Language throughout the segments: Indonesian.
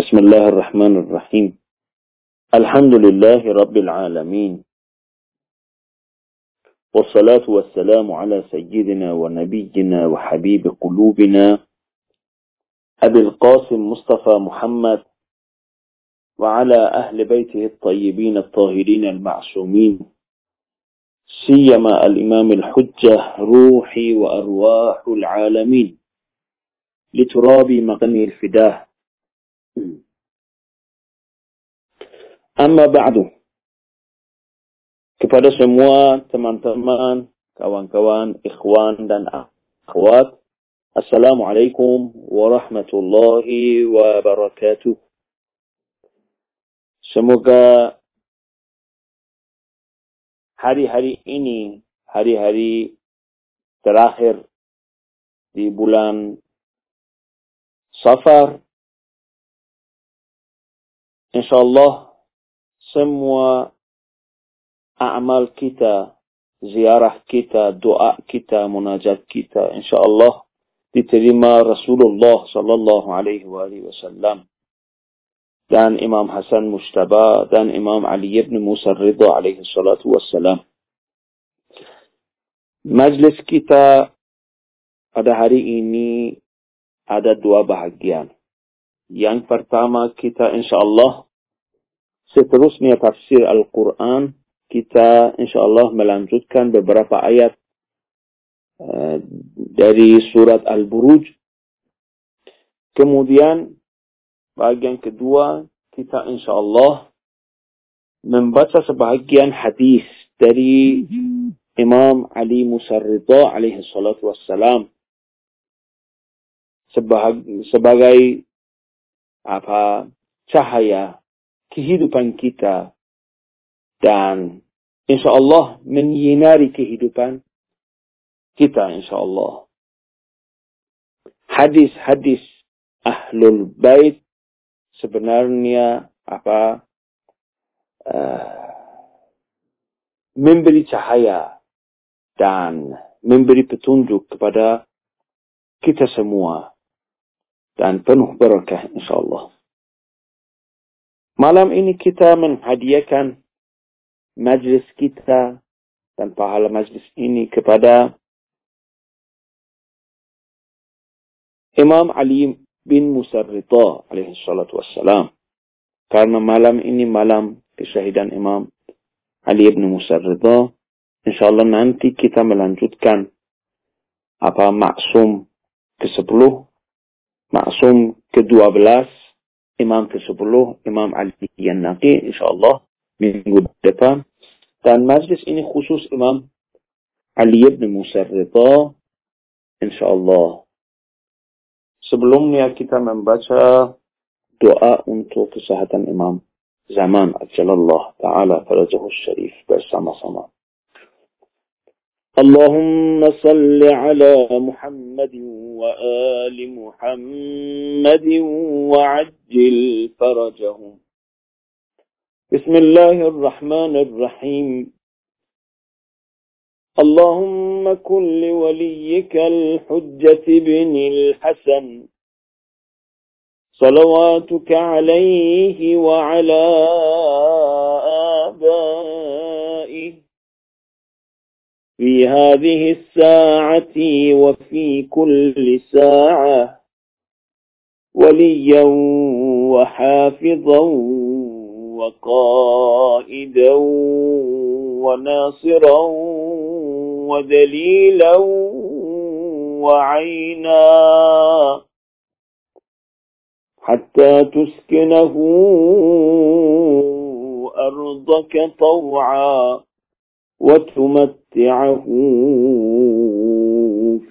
بسم الله الرحمن الرحيم. الحمد لله رب العالمين. والصلاة والسلام على سيدنا ونبينا وحبيب قلوبنا أبي القاسم مصطفى محمد وعلى أهل بيته الطيبين الطاهرين المعصومين. سيما الإمام الحجة روحي وأرواح العالمين. لتراب مغني الفداه Amma ba'du. Kepada semua teman-teman, kawan-kawan, ikhwan dan akhwat, Assalamualaikum warahmatullahi wabarakatuh. Semoga hari-hari ini, hari-hari terakhir di bulan Safar InsyaAllah semua amal kita, ziarah kita, doa kita, munajat kita, insyaAllah diterima Rasulullah sallallahu alaihi wasallam dan Imam Hasan Mustaba dan Imam Ali ibn Musa Ridha alaihi salatu wassalam. Majlis kita pada hari ini ada dua bahagian. Yang pertama kita insyaAllah seterusnya tafsir Al-Quran kita insyaAllah melanjutkan beberapa ayat uh, dari surat Al-Buruj. Kemudian bagian kedua kita insyaAllah membaca sebahagian hadis dari Imam Ali Musa Ridha alaihi salatu wassalam sebagai apa cahaya kehidupan kita dan insya Allah menyinari kehidupan kita insya Allah. Hadis-hadis ahlul bait sebenarnya apa uh, memberi cahaya dan memberi petunjuk kepada kita semua dan penuh berkah insyaallah. Malam ini kita menghadiahkan majlis kita dan pahala majlis ini kepada Imam Ali bin Musa Ridha alaihi salatu wassalam. Karena malam ini malam kesyahidan Imam Ali bin Musa Ridha, insyaallah nanti kita melanjutkan apa maksum ke-10 Maksum ke-12, Imam ke-10, Imam Ali yang Naqi, insyaAllah, minggu depan. Dan majlis ini khusus Imam Ali bin Musa Ridha, insyaAllah. Sebelumnya kita membaca doa untuk kesehatan Imam zaman Ajalallah Ta'ala Farajahu Syarif bersama-sama. اللهم صل على محمد وآل محمد وعجل فرجهم. بسم الله الرحمن الرحيم. اللهم كن لوليك الحجة بن الحسن. صلواتك عليه وعلى آبائه في هذه الساعة وفي كل ساعة وليا وحافظا وقائدا وناصرا ودليلا وعينا حتى تسكنه أرضك طوعا. وتمتعه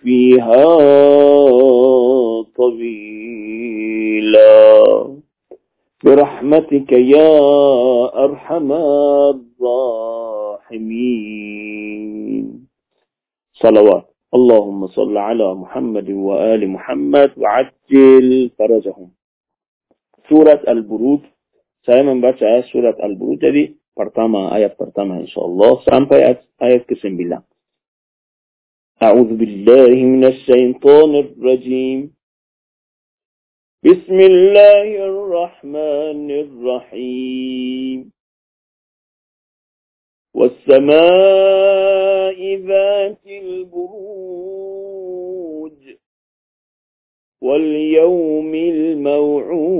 فيها طويلا. برحمتك يا أرحم الراحمين. صلوات. اللهم صل على محمد وآل محمد وعجل فرجهم. سورة البرود saya membaca surat Al-Buruj jadi pertama, ayat pertama insyaAllah sampai ayat, ayat ke-9. A'udzu billahi minasy syaithanir rajim. بسم الله الرحمن الرحيم والسماء ذات البروج واليوم الموعود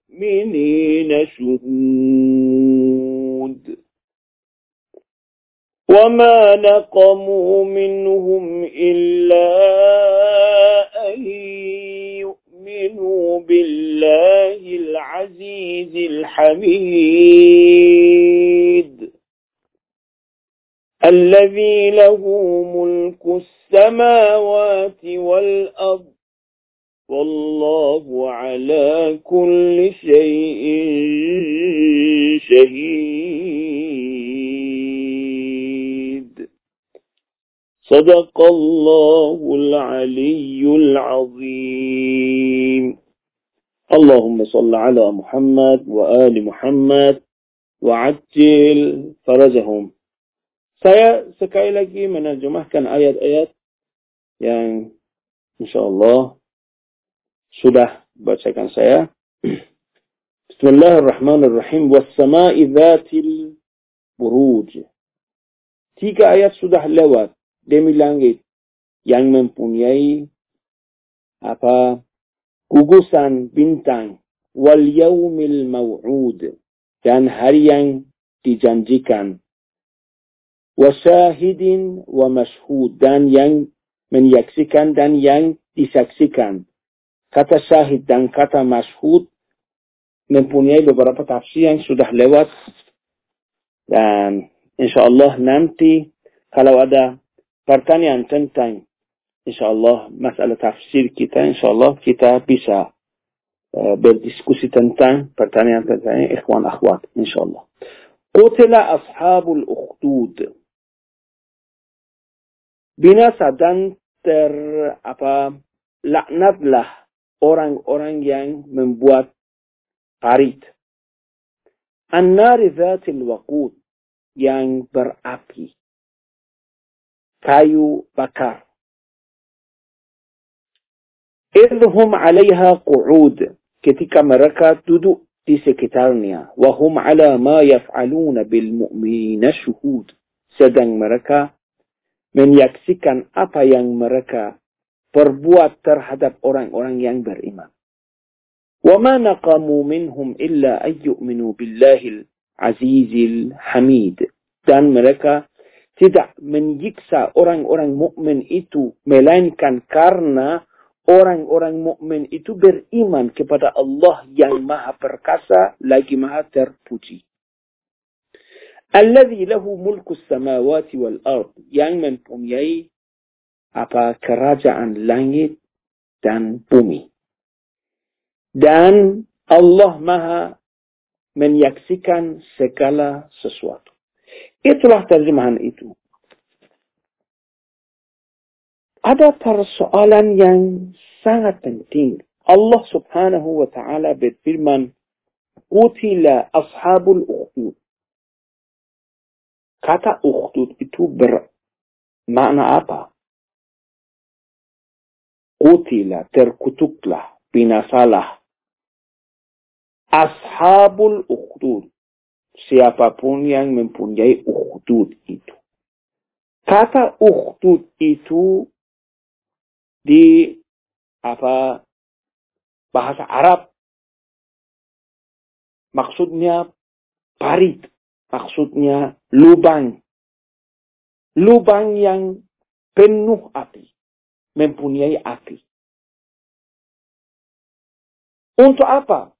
شهود. وما نقموا منهم إلا أن يؤمنوا بالله العزيز الحميد. الذي له ملك السماوات والأرض والله على كل شيء شهيد. صدق الله العلي العظيم. اللهم صل على محمد وآل محمد وعجل فرجهم. Saya sekali lagi menerjemahkan ayat-ayat yang insya Allah sudah bacakan saya. Bismillahirrahmanirrahim. Wassama'i dhatil buruj. Tiga ayat sudah lewat demi langit yang mempunyai apa gugusan bintang wal yaumil maw'ud dan hari yang dijanjikan wasyahidin wa mashhud dan yang menyaksikan dan yang disaksikan. Kata syahid dan kata mashhud mempunyai beberapa tafsir yang sudah lewat dan insya Allah nanti kalau ada pertanyaan tentang insya Allah masalah tafsir kita insya Allah kita bisa uh, berdiskusi tentang pertanyaan tentang ikhwan akhwat insya Allah. Qutila ashabul ukhdud binasa dan ter apa laknatlah orang-orang yang membuat parit. An-nari dhatil waqud yang berapi. Kayu bakar. Idhum alaiha qu'ud. Ketika mereka duduk di sekitarnya. Wahum ala ma yaf'aluna bil mu'minina syuhud. Sedang mereka menyaksikan apa yang mereka perbuat terhadap orang-orang yang beriman. وما نقموا منهم إلا أن يؤمنوا بالله العزيز الحميد dan mereka tidak menyiksa orang-orang mukmin itu melainkan karena orang-orang mukmin itu beriman kepada Allah yang Maha Perkasa lagi Maha Terpuji. Alladhi lahu mulku samawati wal ard yang mempunyai apa kerajaan langit dan bumi. Dan Allah Maha menyaksikan segala sesuatu. Itulah terjemahan itu. Ada persoalan yang sangat penting. Allah subhanahu wa ta'ala berfirman, Qutila ashabul ukhdud. Kata ukhdud itu bermakna apa? Kutila, terkutuklah, binasalah. Ashabul ukhdud. Siapa pun yang mempunyai ukhdud itu. Kata ukhdud itu di apa bahasa Arab maksudnya parit Maksudnya lubang. Lubang yang penuh api. Mempunyai api. Untuk apa?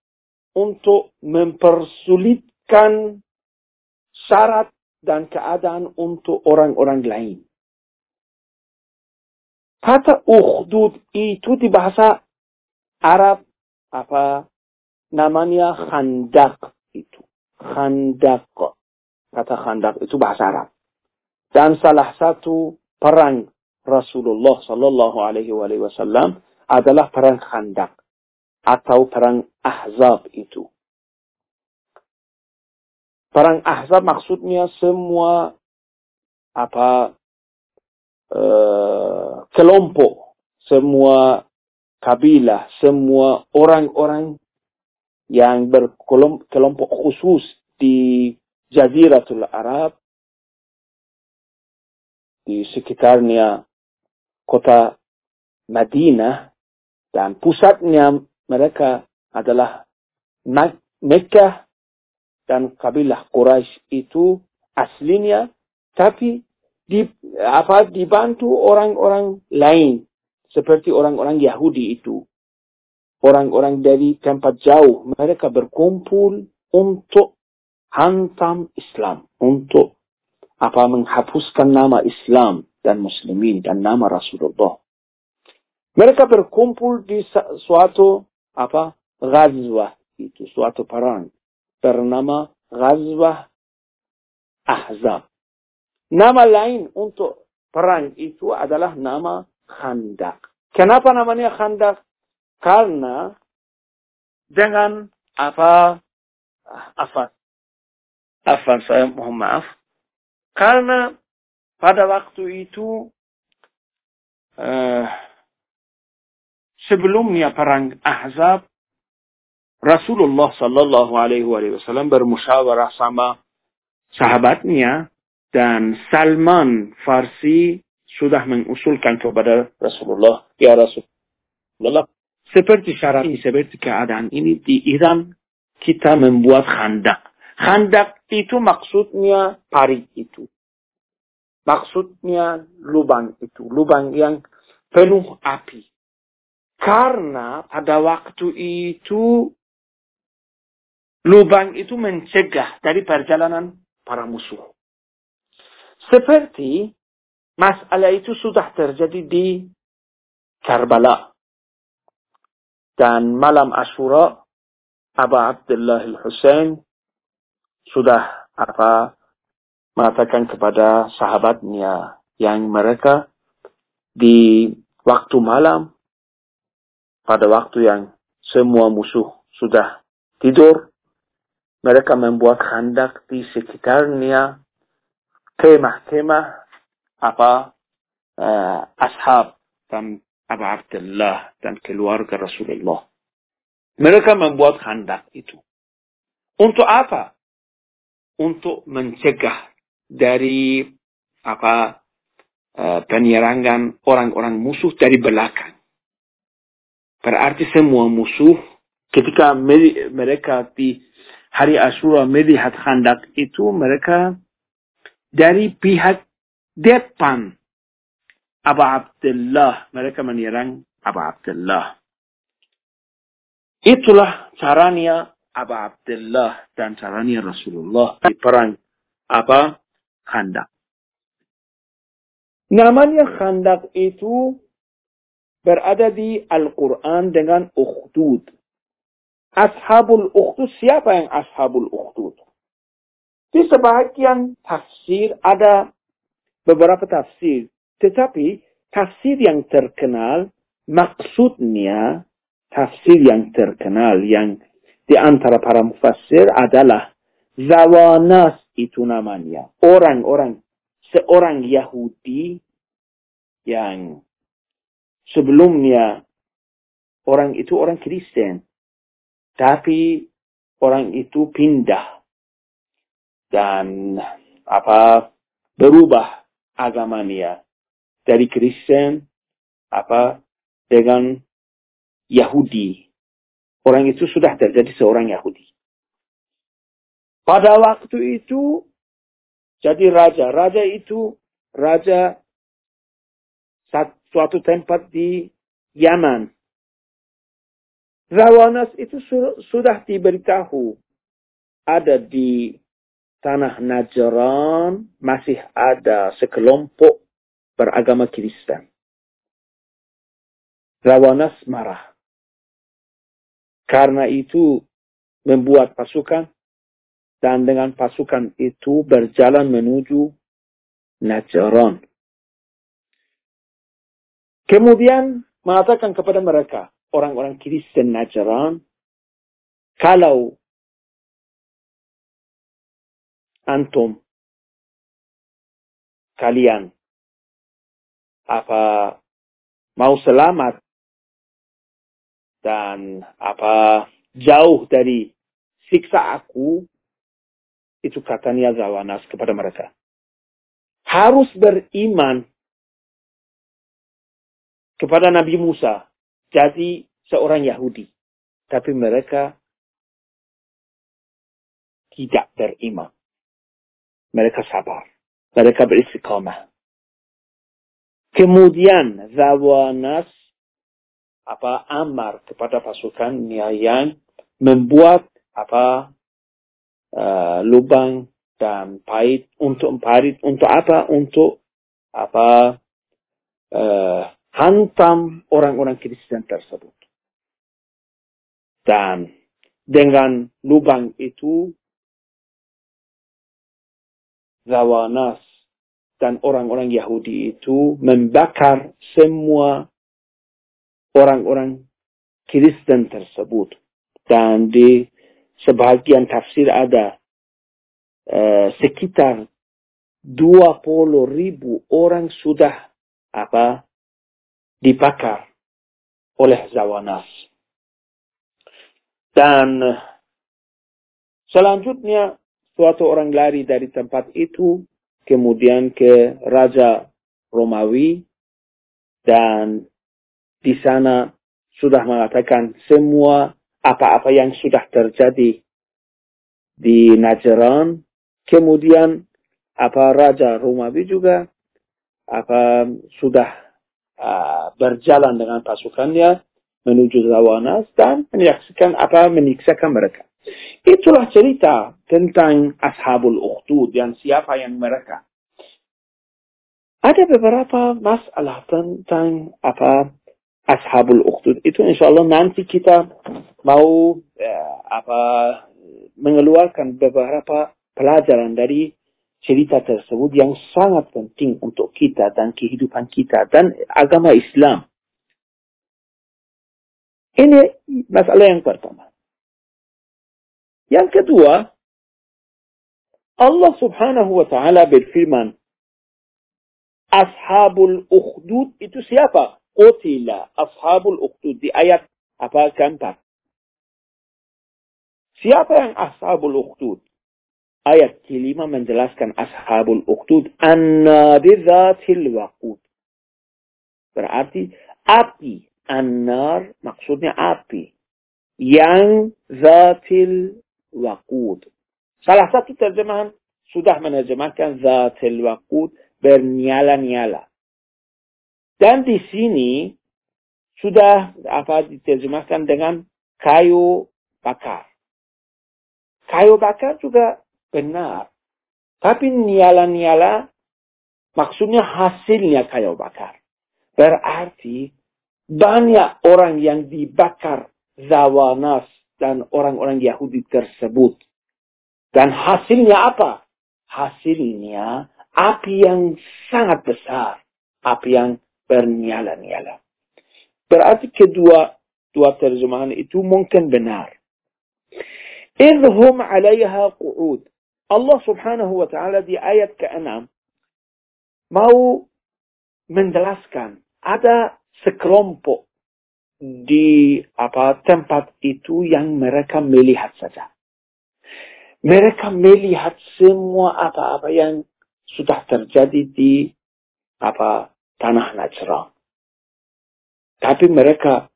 Untuk mempersulitkan syarat dan keadaan untuk orang-orang lain. Kata ukhdud itu di bahasa Arab apa namanya khandak itu. Khandak. Kata khandak itu bahasa Arab. Dan salah satu perang Rasulullah Sallallahu Alaihi Wasallam adalah perang khandak atau perang Ahzab itu. Perang Ahzab maksudnya semua apa uh, kelompok, semua kabilah, semua orang-orang yang berkelompok khusus di Jaziratul Arab di sekitarnya kota Madinah dan pusatnya mereka adalah Mekah dan kabilah Quraisy itu aslinya tapi di apa dibantu orang-orang lain seperti orang-orang Yahudi itu. Orang-orang dari tempat jauh mereka berkumpul untuk hantam Islam untuk apa menghapuskan nama Islam dan muslimin dan nama Rasulullah mereka berkumpul di suatu apa ghazwah itu suatu perang bernama Ghazwah Ahzab. Nama lain untuk perang itu adalah nama Khandak. Kenapa namanya Khandak? Karena dengan apa apa apa saya mohon maaf karena pada waktu itu uh, sebelumnya perang Ahzab Rasulullah Sallallahu Alaihi Wasallam bermusyawarah sama sahabatnya dan Salman Farsi sudah mengusulkan kepada Rasulullah, ya Rasulullah, seperti syarat ini, seperti keadaan ini di Iran, kita membuat khandak. Khandak itu maksudnya parit itu. Maksudnya lubang itu. Lubang yang penuh api. Karena pada waktu itu lubang itu mencegah dari perjalanan para musuh. Seperti masalah itu sudah terjadi di Karbala. Dan malam Ashura, Abu Abdullah al-Husain sudah apa mengatakan kepada sahabatnya yang mereka di waktu malam pada waktu yang semua musuh sudah tidur mereka membuat khandak di sekitarnya kemah-kemah apa uh, ashab dan Abu Abdullah dan keluarga Rasulullah. Mereka membuat khandak itu. Untuk apa? Untuk mencegah dari apa uh, penyerangan orang-orang musuh dari belakang. Berarti semua musuh ketika mereka di hari Ashura melihat khandak itu mereka dari pihak depan Abu Abdullah mereka menyerang Abu Abdullah. Itulah caranya Abu Abdullah dan caranya Rasulullah di perang apa khandak. Namanya khandak itu berada di Al-Quran dengan ukhdud. Ashabul Ukhdud, siapa yang Ashabul Ukhdud? Di sebagian tafsir ada beberapa tafsir. Tetapi tafsir yang terkenal maksudnya tafsir yang terkenal yang di antara para mufassir adalah Zawanas itu namanya. Orang-orang, seorang Yahudi yang sebelumnya orang itu orang Kristen. Tapi orang itu pindah dan apa berubah agamanya dari Kristen apa dengan Yahudi. Orang itu sudah terjadi seorang Yahudi. Pada waktu itu jadi raja. Raja itu raja suatu tempat di Yaman. Rawanas itu sudah diberitahu ada di tanah Najran masih ada sekelompok beragama Kristen. Rawanas marah. Karena itu membuat pasukan dan dengan pasukan itu berjalan menuju Najran. Kemudian mengatakan kepada mereka, orang-orang Kristen Najran, kalau antum kalian apa mau selamat dan apa jauh dari siksa aku itu katanya Zawanas kepada mereka. Harus beriman kepada Nabi Musa. Jadi seorang Yahudi. Tapi mereka tidak beriman. Mereka sabar. Mereka beristiqamah. Kemudian Zawanas apa amar kepada pasukan yang membuat apa uh, lubang dan pahit untuk parit untuk apa? Untuk apa? Uh, hantam orang-orang Kristen tersebut. Dan dengan lubang itu Zawanas dan orang-orang Yahudi itu membakar semua orang-orang Kristen tersebut. Dan di sebagian tafsir ada uh, sekitar 20 ribu orang sudah apa dibakar oleh Zawanas. Dan selanjutnya suatu orang lari dari tempat itu kemudian ke Raja Romawi dan di sana sudah mengatakan semua apa-apa yang sudah terjadi di Najran. Kemudian apa Raja Romawi juga apa sudah uh, berjalan dengan pasukannya menuju Zawanas dan menyaksikan apa menyiksakan mereka. Itulah cerita tentang Ashabul Ukhdud dan siapa yang mereka. Ada beberapa masalah tentang apa Ashabul Ukhdud itu insya Allah nanti kita mau eh, apa mengeluarkan beberapa pelajaran dari cerita tersebut yang sangat penting untuk kita dan kehidupan kita dan agama Islam. Ini masalah yang pertama. Yang kedua, Allah subhanahu wa ta'ala berfirman, Ashabul Ukhdud itu siapa? Qutila Ashabul Ukhdud di ayat apa keempat. Siapa yang Ashabul Ukhdud? Ayat kelima menjelaskan Ashabul Ukhdud an-nari dhatil waqud. Berarti api. An-nar maksudnya api. Yang zatil waqud. Salah satu terjemahan sudah menerjemahkan zatil waqud bernyala-nyala. Dan di sini sudah apa diterjemahkan dengan kayu bakar. Kayu bakar juga benar. Tapi nyala-nyala maksudnya hasilnya kayu bakar. Berarti banyak orang yang dibakar zawanas dan orang-orang Yahudi tersebut. Dan hasilnya apa? Hasilnya api yang sangat besar. Api yang bernyala-nyala. Berarti kedua dua terjemahan itu mungkin benar. Idhum alaiha qu'ud. Allah subhanahu wa ta'ala di ayat ke-6 mau menjelaskan ada sekelompok di apa tempat itu yang mereka melihat saja. Mereka melihat semua apa-apa yang sudah terjadi di apa tanah Najran. Tapi mereka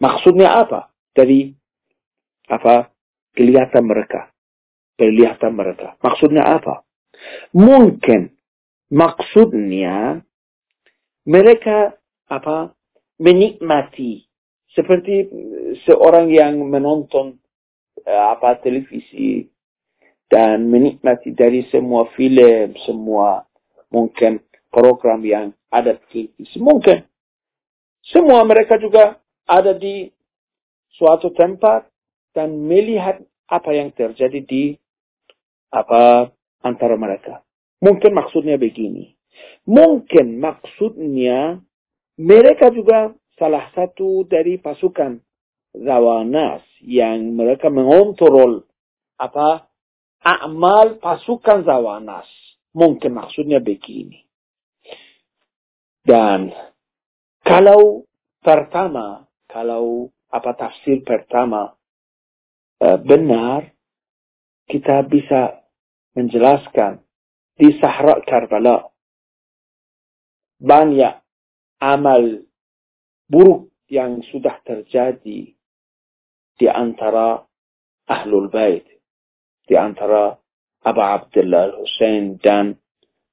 maksudnya apa? Dari apa? Kelihatan mereka, kelihatan mereka. Maksudnya apa? Mungkin maksudnya mereka apa? Menikmati. Seperti seorang yang menonton uh, apa? Televisi. Dan menikmati dari semua film, semua mungkin program yang ada televisi. Mungkin Semua mereka juga ada di suatu tempat dan melihat apa yang terjadi di apa antara mereka. Mungkin maksudnya begini. Mungkin maksudnya mereka juga salah satu dari pasukan Zawanas yang mereka mengontrol apa amal pasukan Zawanas. Mungkin maksudnya begini. Dan kalau pertama, kalau apa tafsir pertama uh, benar, kita bisa menjelaskan di Sahara Karbala banyak amal buruk yang sudah terjadi di antara Ahlul Bait, di antara Abu Abdullah Hussein dan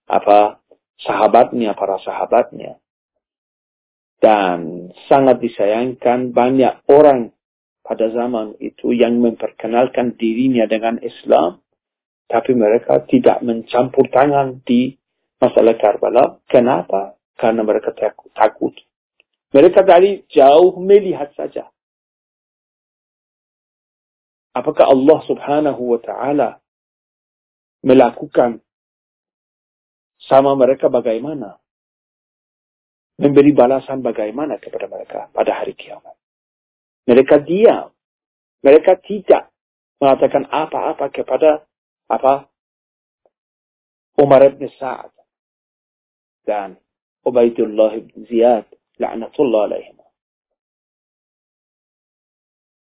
apa sahabatnya, para sahabatnya. Dan sangat disayangkan banyak orang pada zaman itu yang memperkenalkan dirinya dengan Islam, tapi mereka tidak mencampur tangan di masalah Karbala. Kenapa? Karena mereka takut. Mereka dari jauh melihat saja. Apakah Allah subhanahu wa ta'ala melakukan sama mereka bagaimana? Memberi balasan bagaimana kepada mereka pada hari kiamat. Mereka diam. Mereka tidak mengatakan apa-apa kepada apa Umar bin Sa'ad dan Ubaidullah bin Ziyad la'natullah alaihim.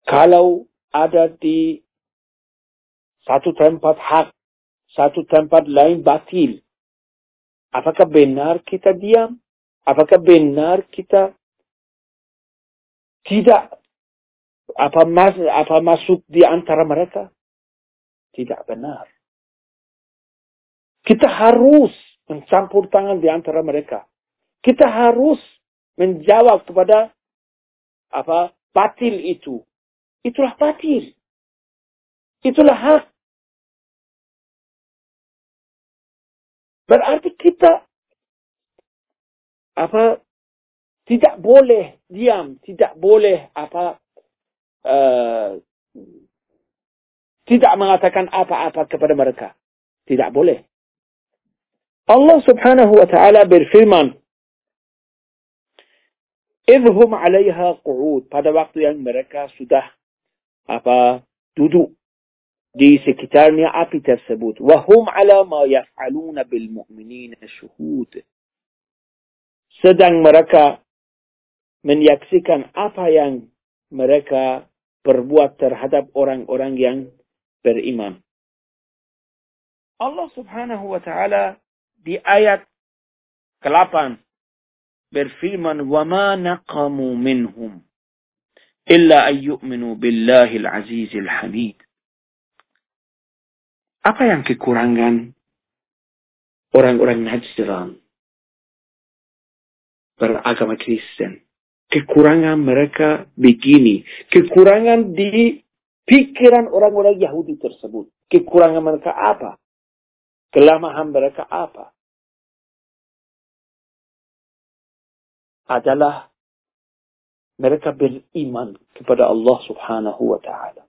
Kalau ada di satu tempat hak, satu tempat lain batil, apakah benar kita diam? Apakah benar kita tidak apa, mas, apa masuk di antara mereka? Tidak benar. Kita harus mencampur tangan di antara mereka. Kita harus menjawab kepada apa batil itu. Itulah batil. Itulah hak. Berarti kita apa tidak boleh diam, tidak boleh apa uh, tidak mengatakan apa-apa kepada mereka. Tidak boleh. Allah subhanahu wa ta'ala berfirman, Idhum alaiha qu'ud. Pada waktu yang mereka sudah apa duduk دي سكتارني عبي تفسبوت وهم على ما يفعلون بالمؤمنين الشهود سدن مركا من يكسيكن أبا ين مركا بربوات ترهدب أوران أوران ين بر Allah الله سبحانه وتعالى دي آيات ke-8 berfirman وَمَا نَقَمُوا مِنْهُمْ إِلَّا أَنْ يُؤْمِنُوا بِاللَّهِ الْعَزِيزِ الْحَمِيدِ. Apa yang kekurangan orang-orang Najran beragama Kristen? Kekurangan mereka begini. Kekurangan di pikiran orang-orang Yahudi tersebut. Kekurangan mereka apa? Kelemahan mereka apa? Adalah mereka beriman kepada Allah subhanahu wa ta'ala.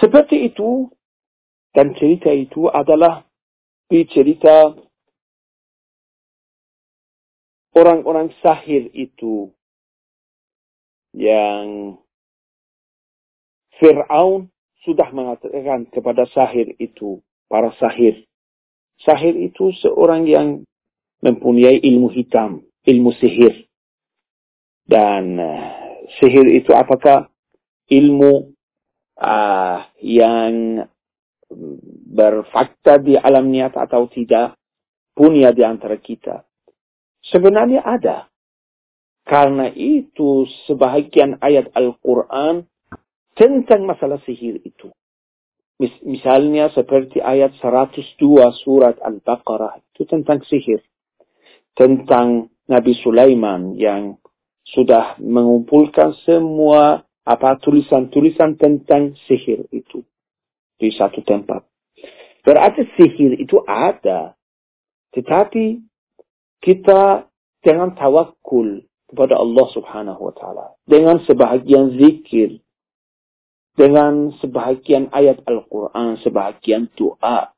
Seperti itu, dan cerita itu adalah cerita orang-orang sahir itu yang Fir'aun sudah mengatakan kepada sahir itu, para sahir. Sahir itu seorang yang mempunyai ilmu hitam, ilmu sihir. Dan uh, sihir itu apakah ilmu uh, yang berfakta di alam niat atau tidak punya di antara kita. Sebenarnya ada. Karena itu sebahagian ayat Al-Quran tentang masalah sihir itu. Mis misalnya seperti ayat 102 surat Al-Baqarah itu tentang sihir. Tentang Nabi Sulaiman yang sudah mengumpulkan semua apa tulisan-tulisan tentang sihir itu di satu tempat. Berarti sihir itu ada. Tetapi kita jangan tawakul kepada Allah Subhanahu wa taala dengan sebahagian zikir dengan sebahagian ayat Al-Qur'an, sebahagian doa,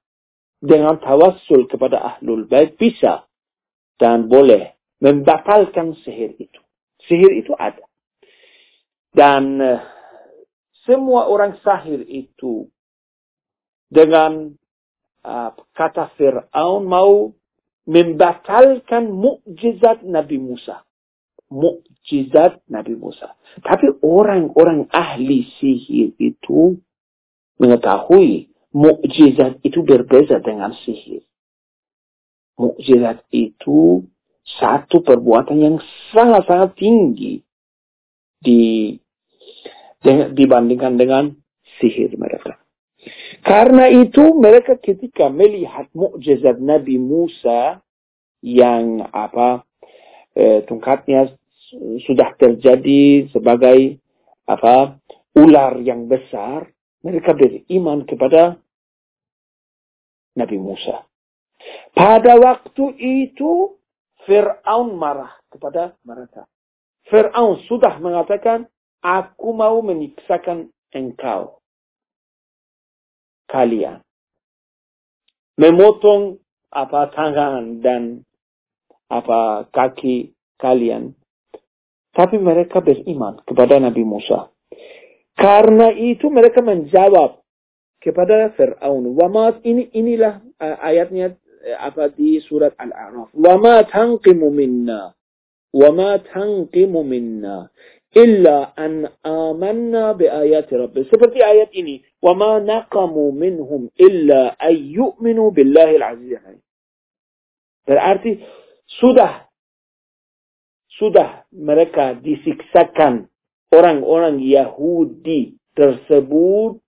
dengan tawassul kepada ahlul bait bisa dan boleh membatalkan sihir itu. Sihir itu ada. Dan uh, semua orang sahir itu dengan uh, kata Fir'aun mau membatalkan mukjizat Nabi Musa. Mukjizat Nabi Musa. Tapi orang-orang ahli sihir itu mengetahui mukjizat itu berbeda dengan sihir. Mukjizat itu satu perbuatan yang sangat-sangat tinggi di dibandingkan dengan sihir mereka. Karena itu mereka ketika melihat mukjizat Nabi Musa yang apa eh, tungkatnya sudah terjadi sebagai apa ular yang besar, mereka beriman kepada Nabi Musa. Pada waktu itu Fir'aun marah kepada mereka. Fir'aun sudah mengatakan, aku mau menyiksakan engkau kalian. Memotong apa tangan dan apa kaki kalian. Tapi mereka beriman kepada Nabi Musa. Karena itu mereka menjawab kepada Fir'aun. Wama ini inilah uh, ayatnya uh, apa di surat Al-A'raf. Wama tanqimu minna. Wama tanqimu minna illa an amanna bi ayati rabbi. Seperti ayat ini, ma naqamu minhum illa ay yu'minu billahi al-aziz Berarti sudah sudah mereka disiksakan orang-orang Yahudi tersebut.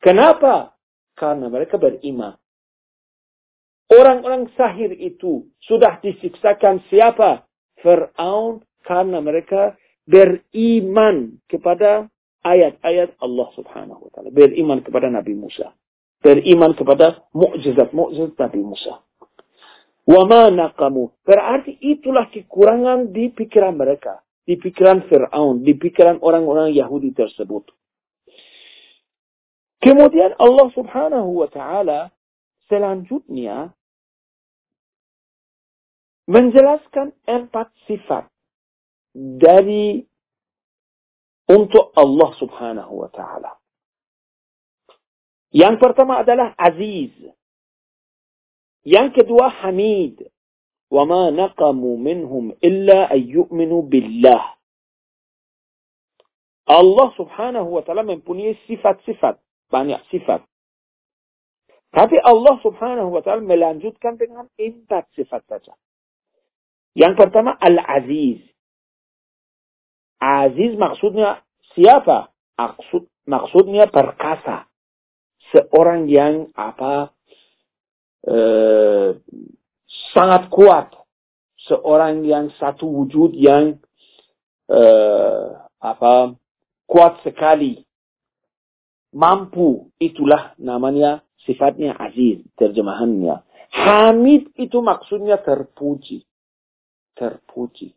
Kenapa? Karena mereka beriman. Orang-orang sahir itu sudah disiksakan siapa? Fir'aun karena mereka beriman kepada ayat-ayat Allah Subhanahu wa taala, beriman kepada Nabi Musa, beriman kepada mukjizat-mukjizat Nabi Musa. Wa naqamu. Berarti itulah kekurangan di pikiran mereka, di pikiran Firaun, di pikiran orang-orang Yahudi tersebut. Kemudian Allah Subhanahu wa taala selanjutnya menjelaskan empat sifat dari untuk Allah Subhanahu wa taala. Yang pertama adalah aziz. Yang kedua hamid. وما نقموا منهم إلا أن يؤمنوا بالله. Subhanahu wa taala mempunyai sifat-sifat, banyak sifat. Tapi Allah Subhanahu wa taala melanjutkan dengan empat sifat saja. Yang pertama Al-Aziz. Aziz maksudnya siapa? Maksud, maksudnya perkasa. Seorang yang apa eh, sangat kuat. Seorang yang satu wujud yang eh, apa kuat sekali. Mampu itulah namanya sifatnya aziz terjemahannya. Hamid itu maksudnya terpuji. Terpuji.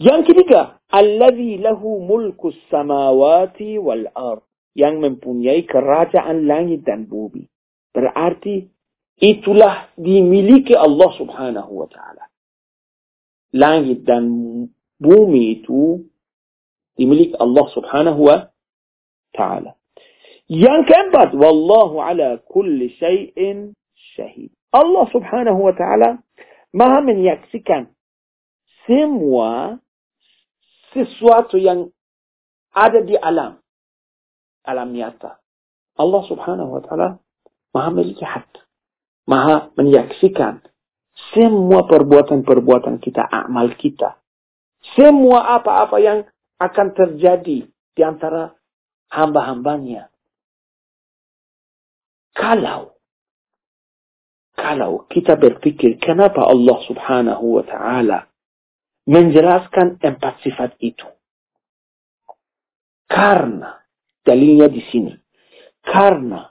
Yang ketiga, alladzi lahu mulku samawati wal ard, yang mempunyai kerajaan langit dan bumi. Berarti itulah dimiliki Allah Subhanahu wa taala. Langit dan bumi itu dimiliki Allah Subhanahu wa taala. Yang keempat, wallahu ala kulli syai'in syahid. Allah Subhanahu wa taala Maha menyaksikan semua sesuatu yang ada di alam. Alam nyata. Allah subhanahu wa ta'ala maha melihat. Maha menyaksikan semua perbuatan-perbuatan kita, amal kita. Semua apa-apa yang akan terjadi di antara hamba-hambanya. Kalau kalau kita berpikir kenapa Allah subhanahu wa ta'ala menjelaskan empat sifat itu. Karena dalilnya di sini. Karena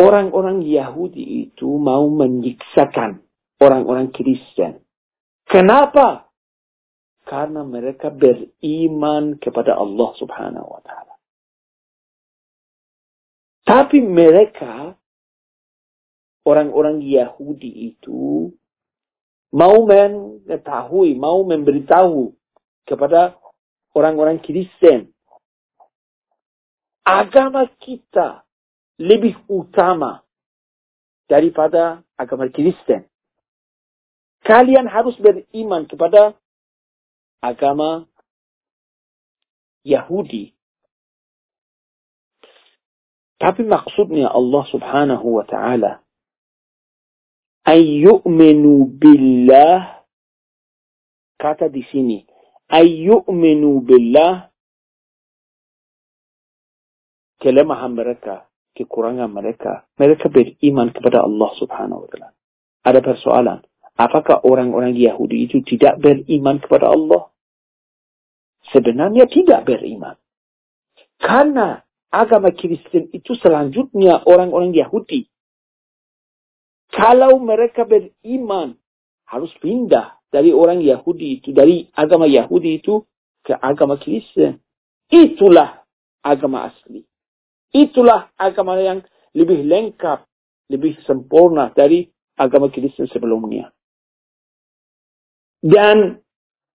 orang-orang Yahudi itu mau menyiksakan orang-orang Kristen. Kenapa? Karena mereka beriman kepada Allah subhanahu wa ta'ala. Tapi mereka, orang-orang Yahudi itu, mau mengetahui, mau memberitahu kepada orang-orang Kristen. Agama kita lebih utama daripada agama Kristen. Kalian harus beriman kepada agama Yahudi. Tapi maksudnya Allah subhanahu wa ta'ala ayyu'minu billah kata di sini ayyu'minu billah kelemahan mereka kekurangan mereka mereka beriman kepada Allah subhanahu wa ta'ala ada persoalan apakah orang-orang Yahudi itu tidak beriman kepada Allah sebenarnya tidak beriman. Karena agama Kristen itu selanjutnya orang-orang Yahudi. Kalau mereka beriman, harus pindah dari orang Yahudi itu, dari agama Yahudi itu ke agama Kristen. Itulah agama asli. Itulah agama yang lebih lengkap, lebih sempurna dari agama Kristen sebelumnya. Dan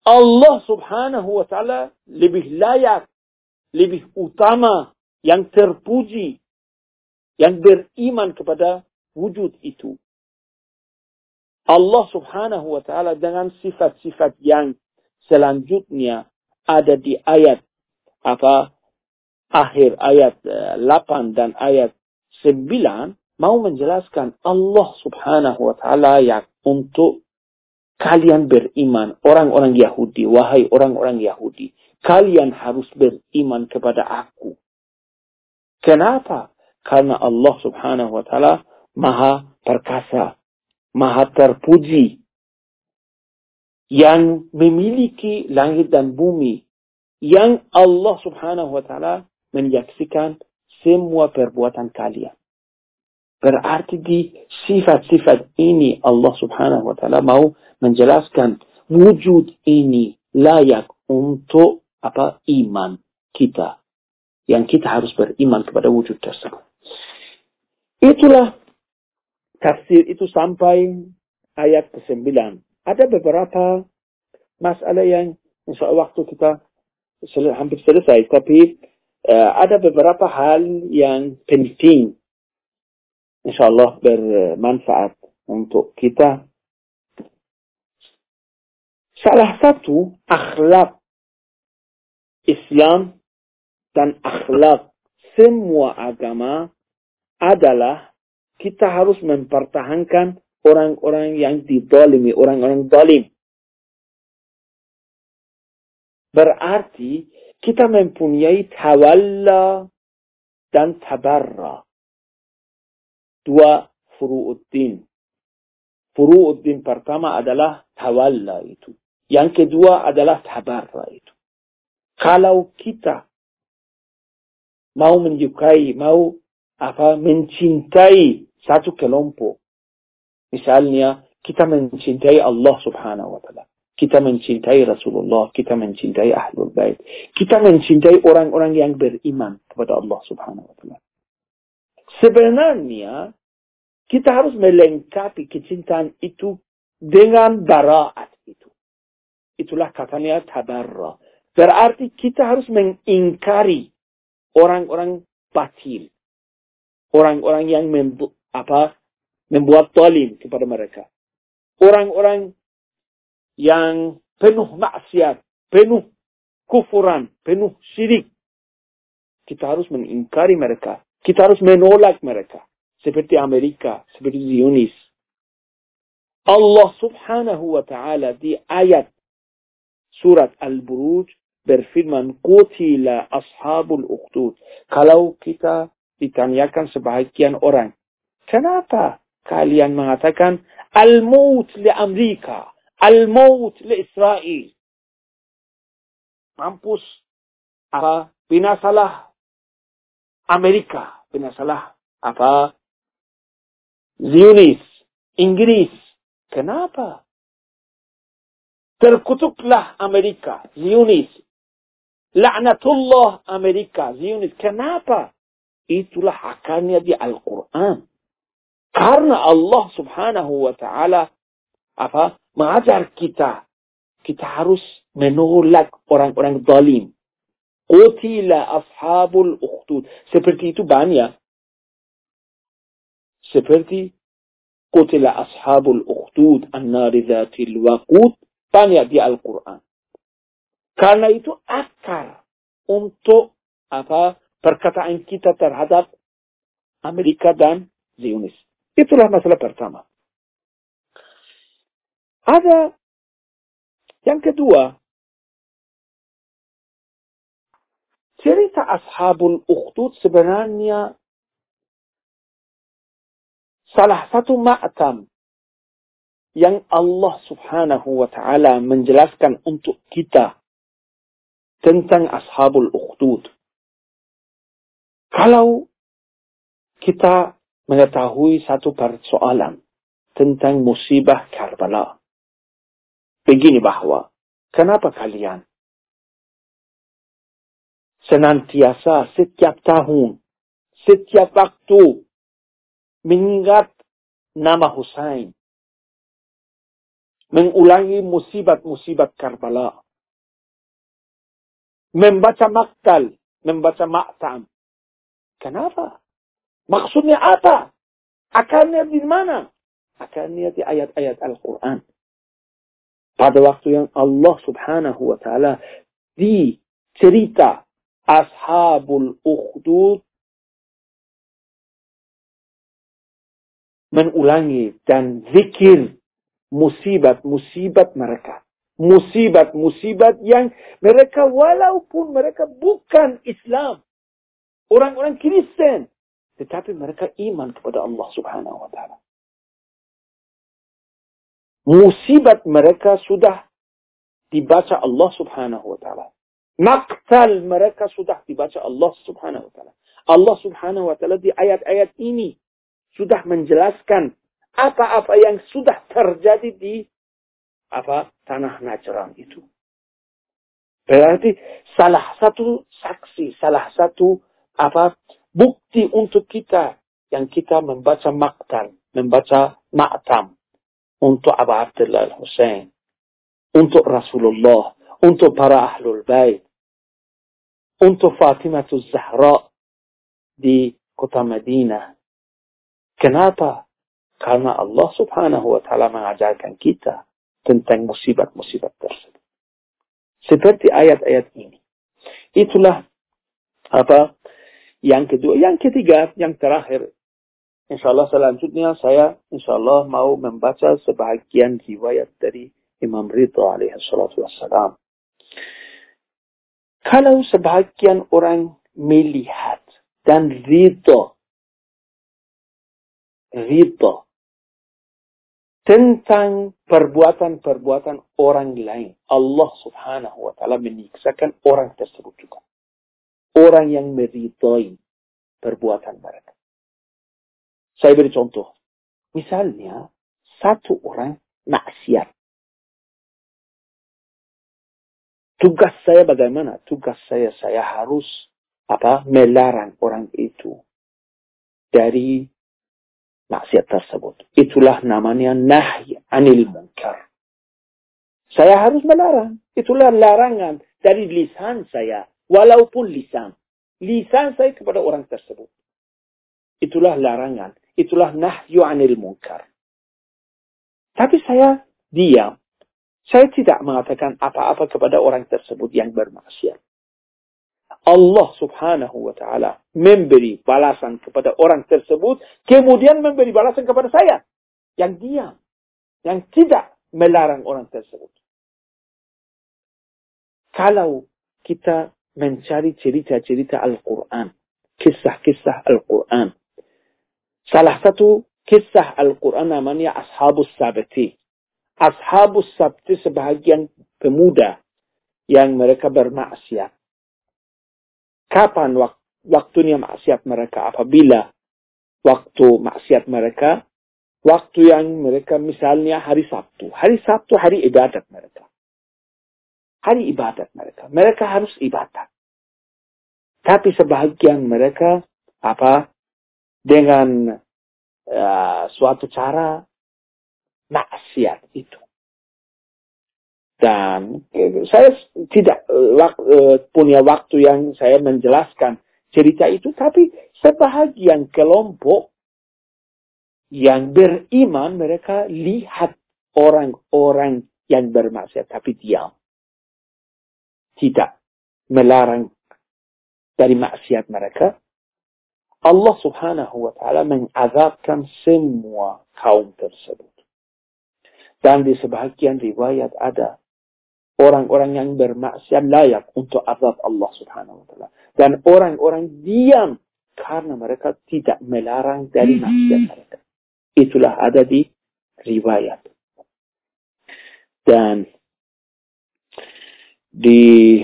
Allah subhanahu wa ta'ala lebih layak, lebih utama, yang terpuji, yang beriman kepada wujud itu. Allah subhanahu wa ta'ala dengan sifat-sifat yang selanjutnya ada di ayat apa akhir ayat 8 dan ayat 9 mau menjelaskan Allah subhanahu wa ta'ala yang untuk kalian beriman, orang-orang Yahudi, wahai orang-orang Yahudi, kalian harus beriman kepada aku. Kenapa? Karena Allah subhanahu wa ta'ala maha perkasa, maha terpuji, yang memiliki langit dan bumi, yang Allah subhanahu wa ta'ala menyaksikan semua perbuatan kalian. Berarti di sifat-sifat ini Allah subhanahu wa ta'ala mau menjelaskan wujud ini layak untuk apa iman kita. Yang kita harus beriman kepada wujud tersebut. Itulah tafsir itu sampai ayat ke-9. Ada beberapa masalah yang insya Allah waktu kita hampir selesai. Tapi uh, ada beberapa hal yang penting insyaallah bermanfaat untuk kita. Salah satu akhlak Islam dan akhlak semua agama adalah kita harus mempertahankan orang-orang yang didolimi, orang-orang dolim. Berarti kita mempunyai tawalla dan tabarra dua furu'uddin. Furu'uddin pertama adalah tawalla itu. Yang kedua adalah tabarra itu. Kalau kita mau menyukai, mau apa mencintai satu kelompok, misalnya kita mencintai Allah subhanahu wa ta'ala. Kita mencintai Rasulullah, kita mencintai Ahlul Bait. Kita mencintai orang-orang yang beriman kepada Allah subhanahu wa ta'ala. Sebenarnya kita harus melengkapi kecintaan itu dengan baraat itu. Itulah katanya tabarra. Berarti kita harus mengingkari orang-orang batil. Orang-orang yang apa, membuat tolim kepada mereka. Orang-orang yang penuh maksiat, penuh kufuran, penuh syirik. Kita harus mengingkari mereka. Kita harus menolak mereka. Seperti Amerika, seperti Zionis. Allah subhanahu wa ta'ala di ayat surat Al-Buruj berfirman, Qutila ashabul uqtud. Kalau kita ditanyakan sebahagian orang, kenapa kalian mengatakan Al-Maut li Amerika, Al-Maut li Israel. Mampus apa binasalah Amerika binasalah apa Zionis Inggris kenapa Terkutuklah Amerika, Zionis. Laknatullah Amerika, Zionis. Kenapa? Itulah akarnya di Al-Quran. Karena Allah subhanahu wa ta'ala apa mengajar kita kita harus menolak orang-orang zalim. Qutila ashabul ukhdud. Seperti itu banyak. Seperti qutila ashabul ukhdud an-nari dhatil waqud. Banyak di Al-Quran. Karena itu akar untuk apa perkataan kita terhadap Amerika dan Zionis. Itulah masalah pertama. Ada yang kedua, cerita Ashabul Ukhdud sebenarnya salah satu ma'tam yang Allah subhanahu wa ta'ala menjelaskan untuk kita tentang ashabul ukhdud. Kalau kita mengetahui satu persoalan tentang musibah Karbala. Begini bahwa, kenapa kalian senantiasa setiap tahun, setiap waktu mengingat nama Husain mengulangi musibat-musibat Karbala. Membaca maktal, membaca maktam. Kenapa? Maksudnya apa? Akarnya di mana? Akarnya di ayat-ayat Al-Quran. Pada waktu yang Allah subhanahu wa ta'ala di cerita Ashabul Ukhdud mengulangi dan zikir musibat-musibat mereka. Musibat-musibat yang mereka walaupun mereka bukan Islam. Orang-orang Kristen. Tetapi mereka iman kepada Allah subhanahu wa ta'ala. Musibat mereka sudah dibaca Allah subhanahu wa ta'ala. Maktal mereka sudah dibaca Allah subhanahu wa ta'ala. Allah subhanahu wa ta'ala di ayat-ayat ini sudah menjelaskan apa-apa yang sudah terjadi di apa tanah Najran itu. Berarti salah satu saksi, salah satu apa bukti untuk kita yang kita membaca maktal, membaca maktam untuk Abu Abdullah al-Husain, untuk Rasulullah, untuk para ahlul bait, untuk Fatimah Zahra di kota Madinah. Kenapa? Karena Allah subhanahu wa ta'ala mengajarkan kita tentang musibat-musibat tersebut. Seperti ayat-ayat ini. Itulah apa yang kedua. Yang ketiga, yang terakhir. InsyaAllah selanjutnya saya insyaAllah mau membaca sebagian riwayat dari Imam Ridha alaihi salatu wassalam. Kalau sebagian orang melihat dan ridha ridha tentang perbuatan-perbuatan orang lain. Allah subhanahu wa ta'ala menyiksakan orang tersebut juga. Orang yang meridai perbuatan mereka. Saya beri contoh. Misalnya, satu orang maksiat. Tugas saya bagaimana? Tugas saya, saya harus apa melarang orang itu dari maksiat tersebut. Itulah namanya nahi anil munkar. Saya harus melarang. Itulah larangan dari lisan saya. Walaupun lisan. Lisan saya kepada orang tersebut. Itulah larangan. Itulah nahyu anil munkar. Tapi saya diam. Saya tidak mengatakan apa-apa kepada orang tersebut yang bermaksiat. Allah subhanahu wa ta'ala memberi balasan kepada orang tersebut, kemudian memberi balasan kepada saya. Yang diam. Yang tidak melarang orang tersebut. Kalau kita mencari cerita-cerita Al-Quran, kisah-kisah Al-Quran. Salah satu kisah Al-Quran namanya Ashabus Sabti. Ashabus Sabti sebahagian pemuda yang mereka bermaksiat. Kapan wak waktunya maksiat mereka? Apabila waktu maksiat mereka waktu yang mereka misalnya hari Sabtu. Hari Sabtu hari ibadat mereka hari ibadat mereka. Mereka harus ibadat. Tapi sebagian mereka apa dengan uh, suatu cara maksiat itu. Dan saya tidak uh, punya waktu yang saya menjelaskan cerita itu, tapi sebahagian kelompok yang beriman mereka lihat orang-orang yang bermaksiat tapi diam. Tidak melarang dari maksiat mereka. Allah subhanahu wa ta'ala mengazabkan semua kaum tersebut. Dan di sebahagian riwayat ada orang-orang yang bermaksiat layak untuk azab Allah subhanahu wa ta'ala. Dan orang-orang diam karena mereka tidak melarang dari maksiat mereka. Itulah ada di riwayat. Dan di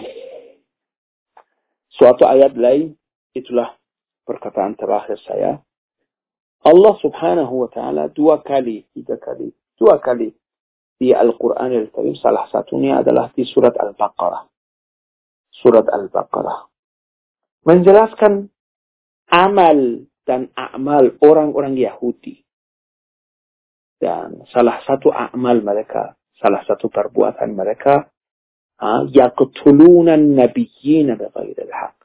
suatu ayat lain, itulah perkataan terakhir saya. Allah subhanahu wa ta'ala dua kali, tiga kali, dua kali di Al-Quran Al-Karim. Salah satunya adalah di surat Al-Baqarah. Surat Al-Baqarah. Menjelaskan amal dan amal orang-orang Yahudi. Dan salah satu amal mereka, salah satu perbuatan mereka, yaqtuluna nabiyyin bighairi al-haq.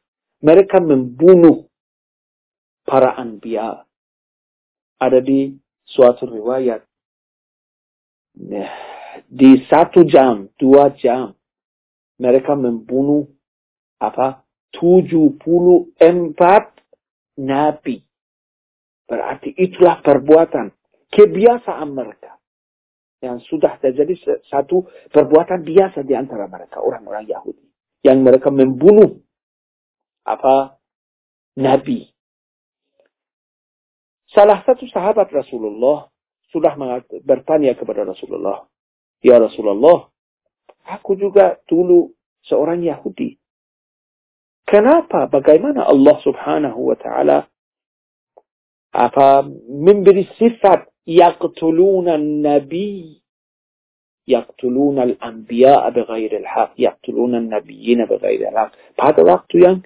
Mereka membunuh para anbiya. Ada di suatu riwayat di satu jam, dua jam, mereka membunuh apa? 74 nabi. Berarti itulah perbuatan kebiasaan mereka. Yang sudah terjadi satu perbuatan biasa di antara mereka, orang-orang Yahudi. Yang mereka membunuh apa nabi. Salah satu sahabat Rasulullah sudah bertanya kepada Rasulullah. Ya Rasulullah, aku juga dulu seorang Yahudi. Kenapa? Bagaimana Allah subhanahu wa ta'ala apa memberi sifat yaqtuluna nabi yaqtuluna al-anbiya bighair al-haq yaqtuluna an-nabiyyin bighair al-haq pada waktu yang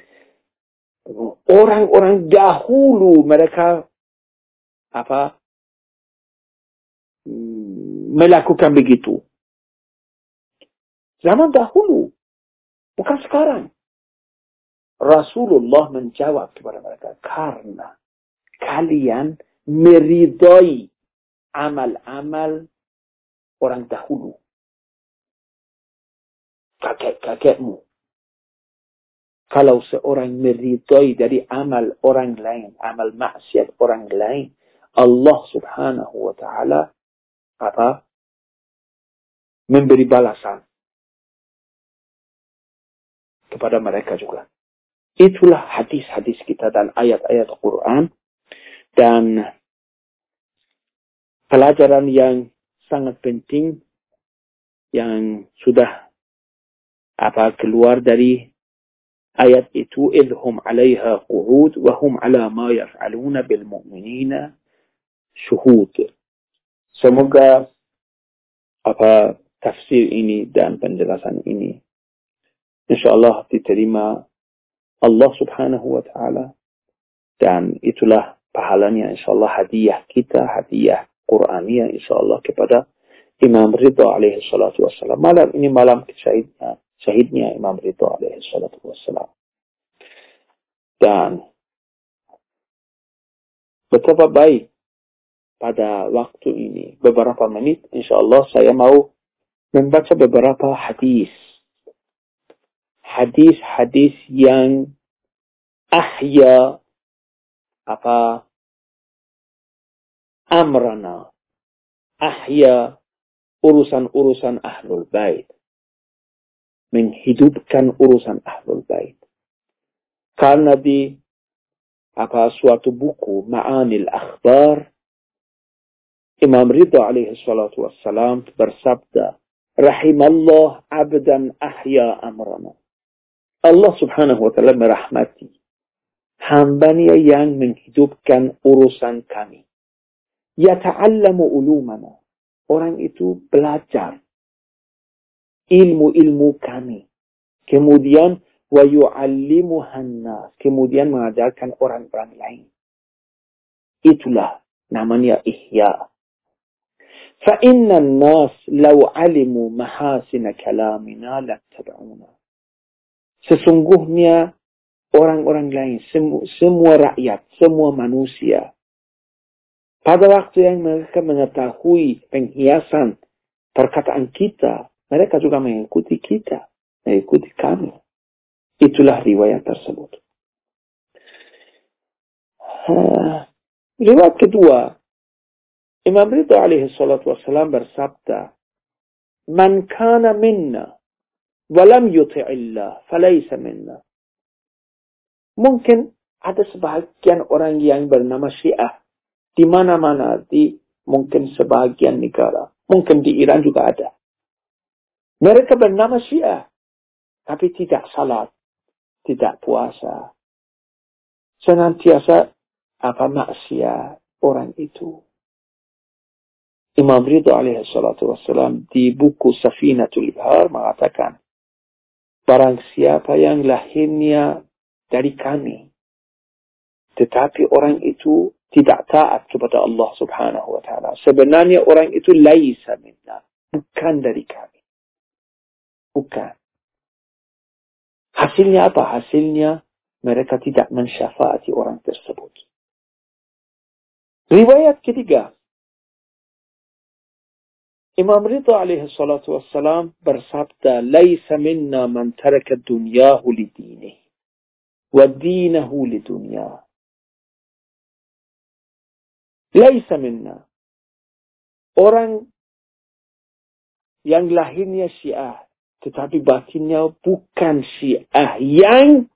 orang-orang dahulu mereka apa melakukan begitu. Zaman dahulu, bukan sekarang. Rasulullah menjawab kepada mereka, karena kalian meridai amal-amal orang dahulu. Kakek-kakekmu. Kalau seorang meridai dari amal orang lain, amal maksiat orang lain, Allah subhanahu wa ta'ala apa memberi balasan kepada mereka juga. Itulah hadis-hadis kita dan ayat-ayat Al-Quran dan pelajaran yang sangat penting yang sudah apa keluar dari ayat itu idhum 'alaiha qu'ud wa hum 'ala ma yaf'aluna bil mu'minina syuhud Semoga apa tafsir ini dan penjelasan ini insyaallah diterima Allah Subhanahu wa taala dan itulah pahalanya insyaallah hadiah kita hadiah Qur'aniyah insyaallah kepada Imam Ridha alaihi salatu wassalam. Malam ini malam syahidnya, syahidnya Imam Ridha alaihi salatu wassalam. Dan betapa baik pada waktu ini beberapa menit insya Allah saya mau membaca beberapa hadis hadis-hadis yang ahya apa amrana ahya urusan-urusan ahlul bait menghidupkan urusan ahlul bait karena di apa suatu buku Ma'anil Akhbar Imam Ridha alaihi salatu wassalam bersabda, Rahimallah abdan ahya amrana. Allah subhanahu wa ta'ala merahmati hambanya yang menghidupkan urusan kami Yata'allamu ulumana. Orang itu belajar ilmu-ilmu kami. Kemudian wa yu'allimuhan nas. Kemudian mengajarkan orang-orang lain. Itulah namanya ihya. فإن الناس لو علموا محاسن كلامنا لاتبعونا. Sesungguhnya orang-orang lain, semua, semua rakyat, semua manusia, pada waktu yang mereka mengetahui penghiasan perkataan kita, mereka juga mengikuti kita, mengikuti kami. Itulah riwayat tersebut. Uh, riwayat kedua, Imam Ridho alaihi salatu wassalam bersabda, Man kana minna walam yuti'illah falaysa minna. Mungkin ada sebahagian orang yang bernama Syiah di mana-mana di mungkin sebahagian negara. Mungkin di Iran juga ada. Mereka bernama Syiah. Tapi tidak salat. Tidak puasa. Senantiasa apa maksiat orang itu. Imam Ridho alaihi salatu wassalam di buku Safinatul Ibhar mengatakan, Barang siapa yang lahirnya dari kami, tetapi orang itu tidak taat kepada Allah subhanahu wa ta'ala. Sebenarnya orang itu laisa minna. Bukan dari kami. Bukan. Hasilnya apa? Hasilnya mereka tidak mensyafaati orang tersebut. Riwayat ketiga, Imam Ridha alaihi salatu wassalam bersabda, "Laisa minna man taraka dunyahu li dinihi wa dinahu li dunya." Laisa minna. Orang yang lahirnya syiah, tetapi batinnya bukan syiah. Yang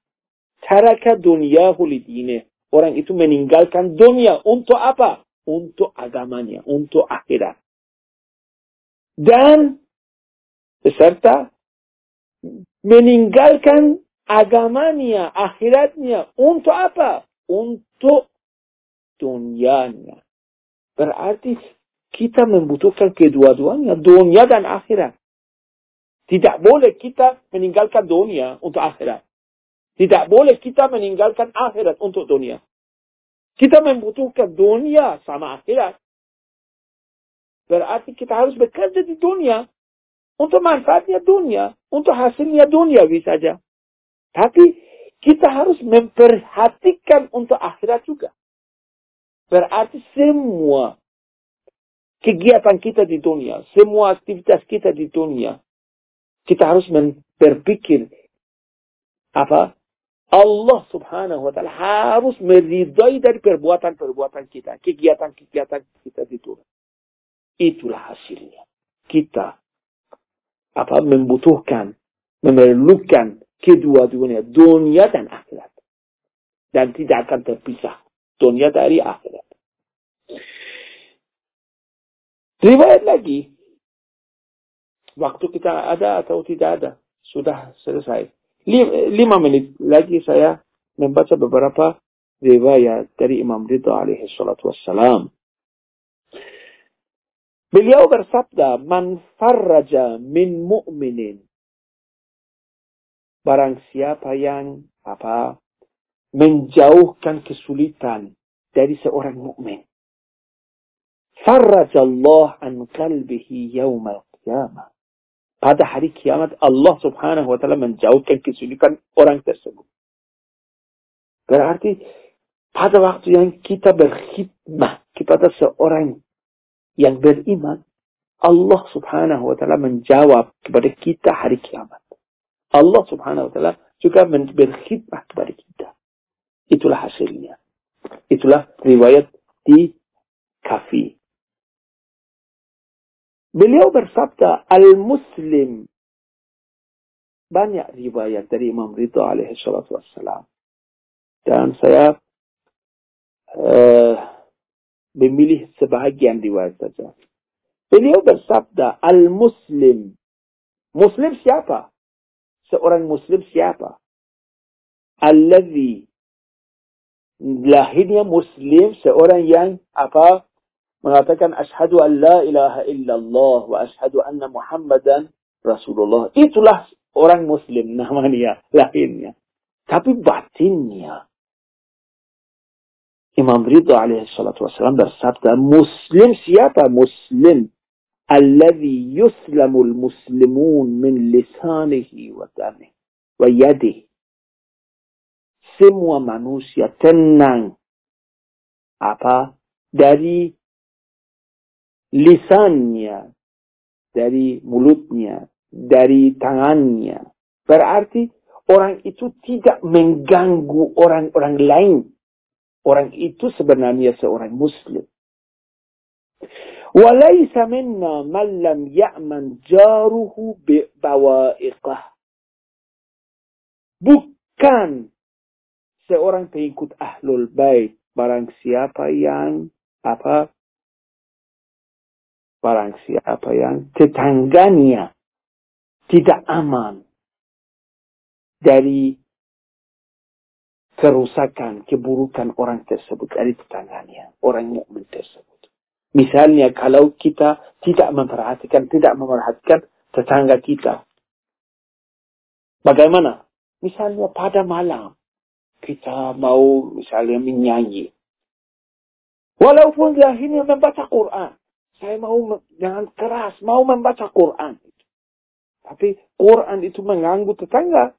taraka dunyahu li dinihi. Orang itu meninggalkan dunia. Untuk apa? Untuk agamanya. Untuk akhirat dan beserta meninggalkan agamanya, akhiratnya. Untuk apa? Untuk dunianya. Berarti kita membutuhkan kedua-duanya, dunia dan akhirat. Tidak boleh kita meninggalkan dunia untuk akhirat. Tidak boleh kita meninggalkan akhirat untuk dunia. Kita membutuhkan dunia sama akhirat. Berarti kita harus bekerja di dunia. Untuk manfaatnya dunia. Untuk hasilnya duniawi saja. Tapi kita harus memperhatikan untuk akhirat juga. Berarti semua kegiatan kita di dunia, semua aktivitas kita di dunia, kita harus berpikir apa? Allah subhanahu wa ta'ala harus meridai dari perbuatan-perbuatan kita, kegiatan-kegiatan kita di dunia. Itulah hasilnya. Kita apa membutuhkan, memerlukan kedua-duanya, dunia dan akhirat. Dan tidak akan terpisah dunia dari akhirat. Riwayat lagi, waktu kita ada atau tidak ada, sudah selesai. Lima menit lagi saya membaca beberapa riwayat dari Imam Ridha alaihi salatu wassalam. Beliau bersabda, "Man farraja min mu'minin." Barang siapa yang apa menjauhkan kesulitan dari seorang mukmin. Allah an qalbihi yawmal qiyamah. Pada hari kiamat Allah subhanahu wa ta'ala menjauhkan kesulitan orang tersebut. Berarti pada waktu yang kita berkhidmah kepada seorang yang beriman, Allah subhanahu wa ta'ala menjawab kepada kita hari kiamat. Allah subhanahu wa ta'ala juga berkhidmat kepada kita. Itulah hasilnya. Itulah riwayat di kafi. Beliau bersabda, Al-Muslim. Banyak riwayat dari Imam Ridho alaihi salatu wassalam. Dan saya uh, memilih sebahagian riwayat saja. Beliau bersabda, Al-Muslim. Muslim siapa? Seorang Muslim siapa? Alladhi. Lahirnya Muslim, seorang yang apa? Mengatakan, Ashadu an la ilaha illallah wa ashadu anna Muhammadan Rasulullah. Itulah orang muslim namanya, lahirnya. Tapi batinnya. Imam Ridha alaihi salatu wassalam bersabda, Muslim siapa Muslim? Alladhi yuslamul muslimun min lisanihi wa damih wa yadih Semua manusia tenang. Apa? Dari lisannya, dari mulutnya, dari tangannya. Berarti orang itu tidak mengganggu orang-orang lain. Orang itu sebenarnya seorang muslim. وليس منا من لم يأمن جاره ببوائقه bukan seorang pengikut ahlul bait barang siapa yang apa barang siapa yang tetangganya tidak aman dari kerusakan, keburukan orang tersebut dari tetangganya, orang mukmin tersebut. Misalnya kalau kita tidak memperhatikan, tidak memperhatikan tetangga kita. Bagaimana? Misalnya pada malam kita mau misalnya menyanyi. Walaupun akhirnya membaca Quran. Saya mau dengan keras, mau membaca Quran. Tapi Quran itu mengganggu tetangga.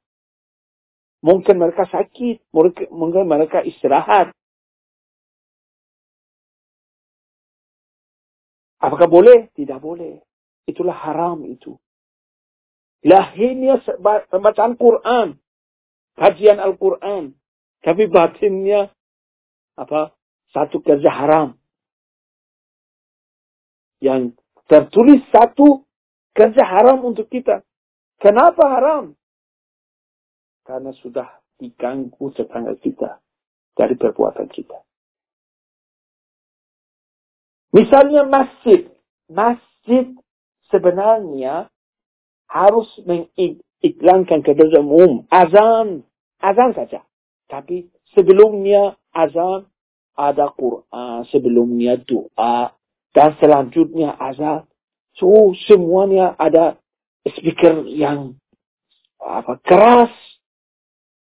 Mungkin mereka sakit, mungkin mereka istirahat. Apakah boleh? Tidak boleh. Itulah haram itu. Lahirnya pembacaan Quran. Kajian Al-Quran. Tapi batinnya apa? Satu kerja haram yang tertulis satu kerja haram untuk kita. Kenapa haram? Karena sudah diganggu tetangga kita dari perbuatan kita. Misalnya masjid. Masjid sebenarnya harus mengiklankan kepada umum. Azan. Azan saja. Tapi sebelumnya azan ada Quran. Sebelumnya doa. Dan selanjutnya azab. So, semuanya ada speaker yang apa keras.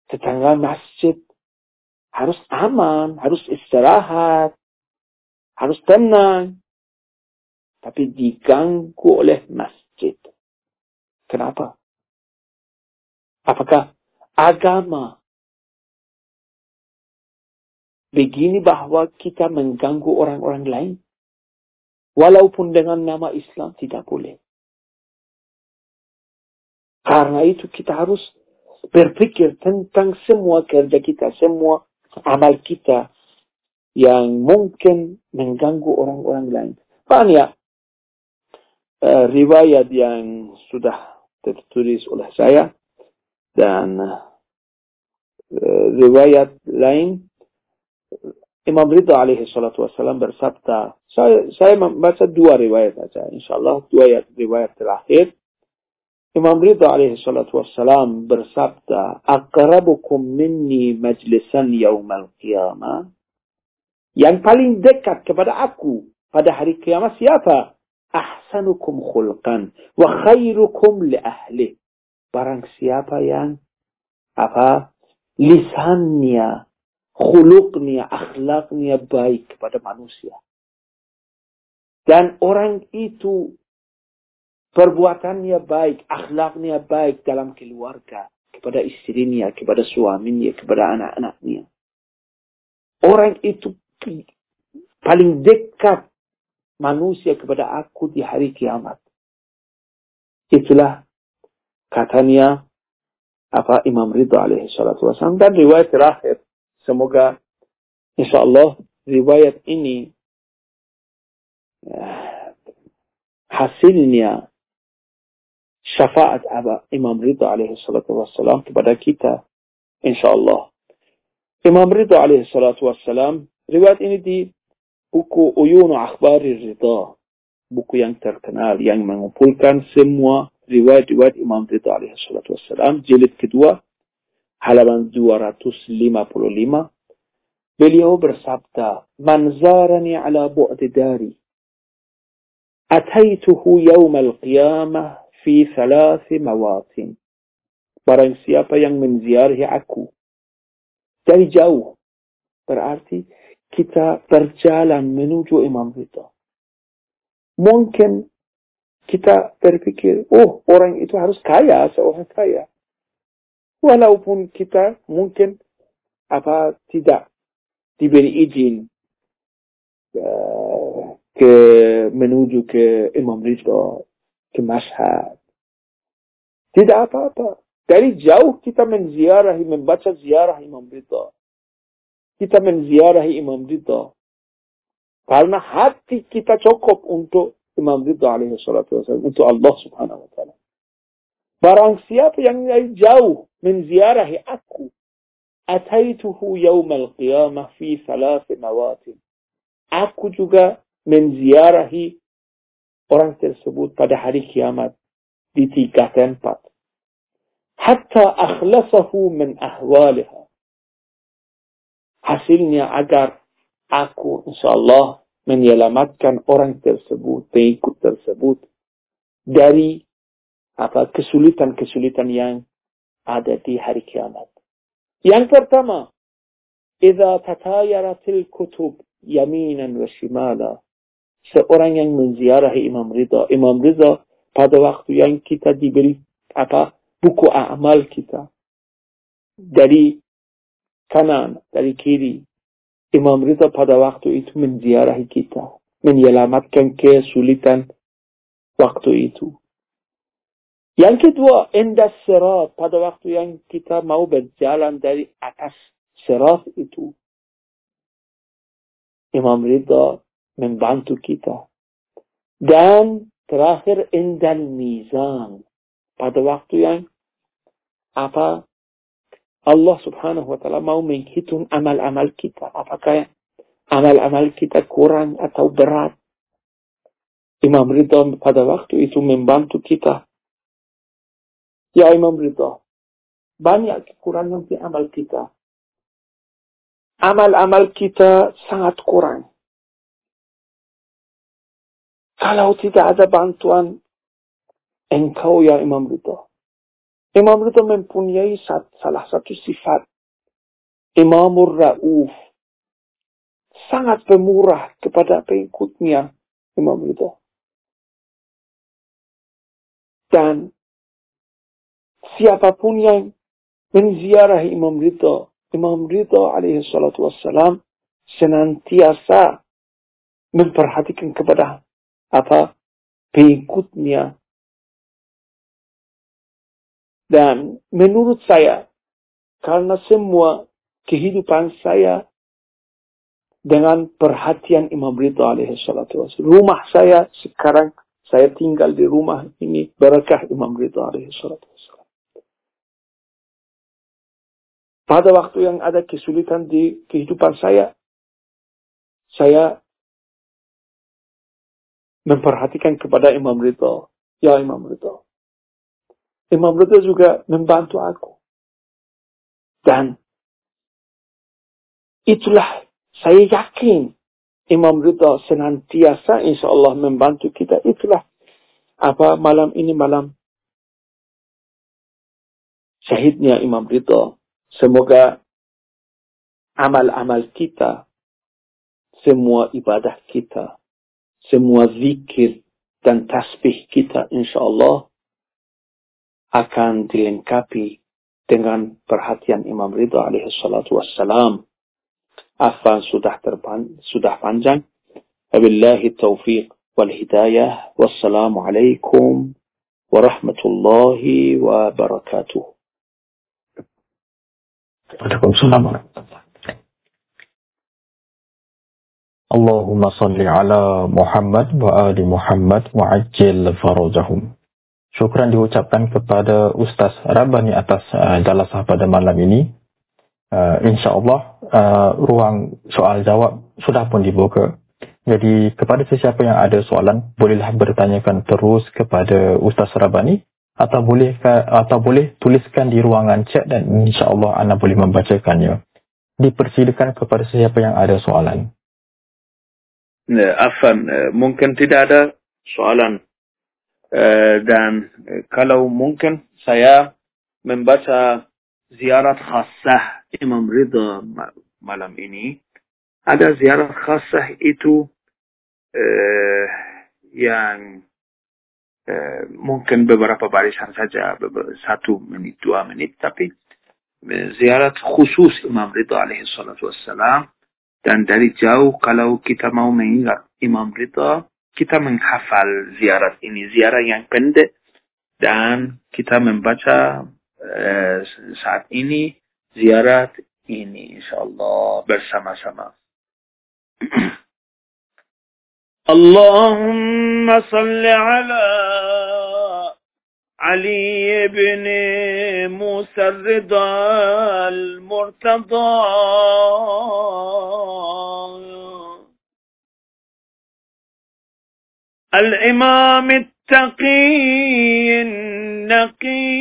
Tetangga masjid harus aman, harus istirahat, harus tenang. Tapi diganggu oleh masjid. Kenapa? Apakah agama begini bahwa kita mengganggu orang-orang lain? Walaupun dengan nama Islam tidak boleh. Karena itu kita harus berpikir tentang semua kerja kita, semua amal kita yang mungkin mengganggu orang-orang lain. Banyak uh, riwayat yang sudah tertulis oleh saya dan uh, riwayat lain Imam Ridha alaihi salatu wassalam bersabda, saya, saya membaca dua riwayat saja, insyaAllah dua riwayat terakhir. Imam Ridha alaihi salatu wassalam bersabda, Aqrabukum minni majlisan yawmal qiyamah. Yang paling dekat kepada aku pada hari kiamat siapa? Ahsanukum khulqan wa khairukum li ahli. Barang siapa yang apa lisannya khuluknya, akhlaknya baik kepada manusia. Dan orang itu perbuatannya baik, akhlaknya baik dalam keluarga, kepada istrinya, kepada suaminya, kepada anak-anaknya. Orang itu paling dekat manusia kepada aku di hari kiamat. Itulah katanya apa Imam Ridha alaihi salatu wasallam dan riwayat terakhir Semoga insya Allah riwayat ini eh, hasilnya syafaat Imam Ridha alaihi salatu wassalam kepada kita insya Allah. Imam Ridha alaihi salatu wassalam riwayat ini di buku Uyun Akhbari Ridha buku yang terkenal yang mengumpulkan semua riwayat-riwayat Imam Ridha alaihi salatu wassalam jilid kedua halaman 255 beliau bersabda man zarani ala bu'd dari ataituhu yawm al-qiyamah fi thalathi mawatin. Barang siapa yang menziarahi aku dari jauh. Berarti kita berjalan menuju Imam Ridha. Mungkin kita berpikir, oh orang itu harus kaya, seorang kaya. Walaupun kita mungkin apa tidak diberi izin uh, ke menuju ke Imam Ridha, ke Mashhad. Tidak apa-apa. Dari jauh kita menziarahi, membaca ziarah Imam Ridha. Kita menziarahi Imam Ridha. Karena hati kita cukup untuk Imam Ridha alaihi salatu wasallam, untuk Allah subhanahu wa ta'ala. Barang siapa yang jauh menziarahi aku, ataituhu yaumal qiyamah fi salasi mawatin. Aku juga menziarahi orang tersebut pada hari kiamat di tiga tempat. Hatta akhlasahu min ahwaliha. Hasilnya agar aku insyaAllah menyelamatkan orang tersebut, pengikut tersebut dari apa kesulitan-kesulitan yang ada di hari kiamat. Yang pertama, jika tatayaratil kutub yaminan wa shimala. Seorang yang menziarahi Imam Ridha, Imam Ridha pada waktu yang kita diberi apa buku amal kita dari kanan, dari kiri. Imam Ridha pada waktu itu menziarahi kita, menyelamatkan kesulitan waktu itu. Yang kedua, indah serat pada waktu yang kita mau berjalan dari atas serat itu. Imam Ridha membantu kita. Dan terakhir indah mizan pada waktu yang apa Allah subhanahu wa ta'ala mau menghitung amal-amal kita. Apakah amal-amal kita kurang atau berat. Imam Ridha pada waktu itu membantu kita. Ya Imam Ridha, banyak kekurangan di amal kita. Amal-amal kita sangat kurang. Kalau tidak ada bantuan engkau ya Imam Ridha. Imam Ridha mempunyai salah satu sifat. Imamur Ra'uf. Sangat pemurah kepada pengikutnya Imam Ridha. Dan siapa pun yang menziarahi Imam Ridha, Imam Ridha alaihi salatu wassalam senantiasa memperhatikan kepada apa? Pengikutnya. Dan menurut saya, karena semua kehidupan saya dengan perhatian Imam Ridha alaihi salatu Rumah saya sekarang, saya tinggal di rumah ini berkah Imam Ridha alaihi salatu Pada waktu yang ada kesulitan di kehidupan saya, saya memperhatikan kepada Imam Ridha. Ya Imam Ridha, Imam Ridha juga membantu aku. Dan itulah saya yakin Imam Ridha senantiasa insya Allah membantu kita. Itulah apa malam ini malam syahidnya Imam Ridha. Semoga amal-amal kita, semua ibadah kita, semua zikir dan tasbih kita insya Allah akan dilengkapi dengan perhatian Imam Ridha alaihi salatu wassalam. Afan sudah terpan, sudah panjang. Wabillahi taufiq wal hidayah. Wassalamualaikum warahmatullahi wabarakatuh. Waalaikumsalam Allahumma salli ala Muhammad wa ali Muhammad wa ajil farajahum. Syukran diucapkan kepada Ustaz Rabani atas uh, jalasah pada malam ini. Uh, InsyaAllah uh, ruang soal jawab sudah pun dibuka. Jadi kepada sesiapa yang ada soalan, bolehlah bertanyakan terus kepada Ustaz Rabani atau boleh atau boleh tuliskan di ruangan chat dan insyaAllah anda boleh membacakannya. Dipersilakan kepada sesiapa yang ada soalan. Afan, mungkin tidak ada soalan Uh, dan uh, kalau mungkin saya membaca ziarat khasah Imam Ridha malam ini. Ada ziarat khasah itu uh, yang mungkin beberapa barisan saja, satu menit, dua menit, tapi ziarat khusus Imam Ridha alaihi salatu wassalam. Dan dari jauh kalau kita mau mengingat Imam Ridha, kita menghafal ziarat ini. Ziarah yang pendek dan kita membaca uh, saat ini ziarat ini insyaallah bersama-sama. اللهم صل على علي بن موسى الرضا المرتضى. الإمام التقي النقي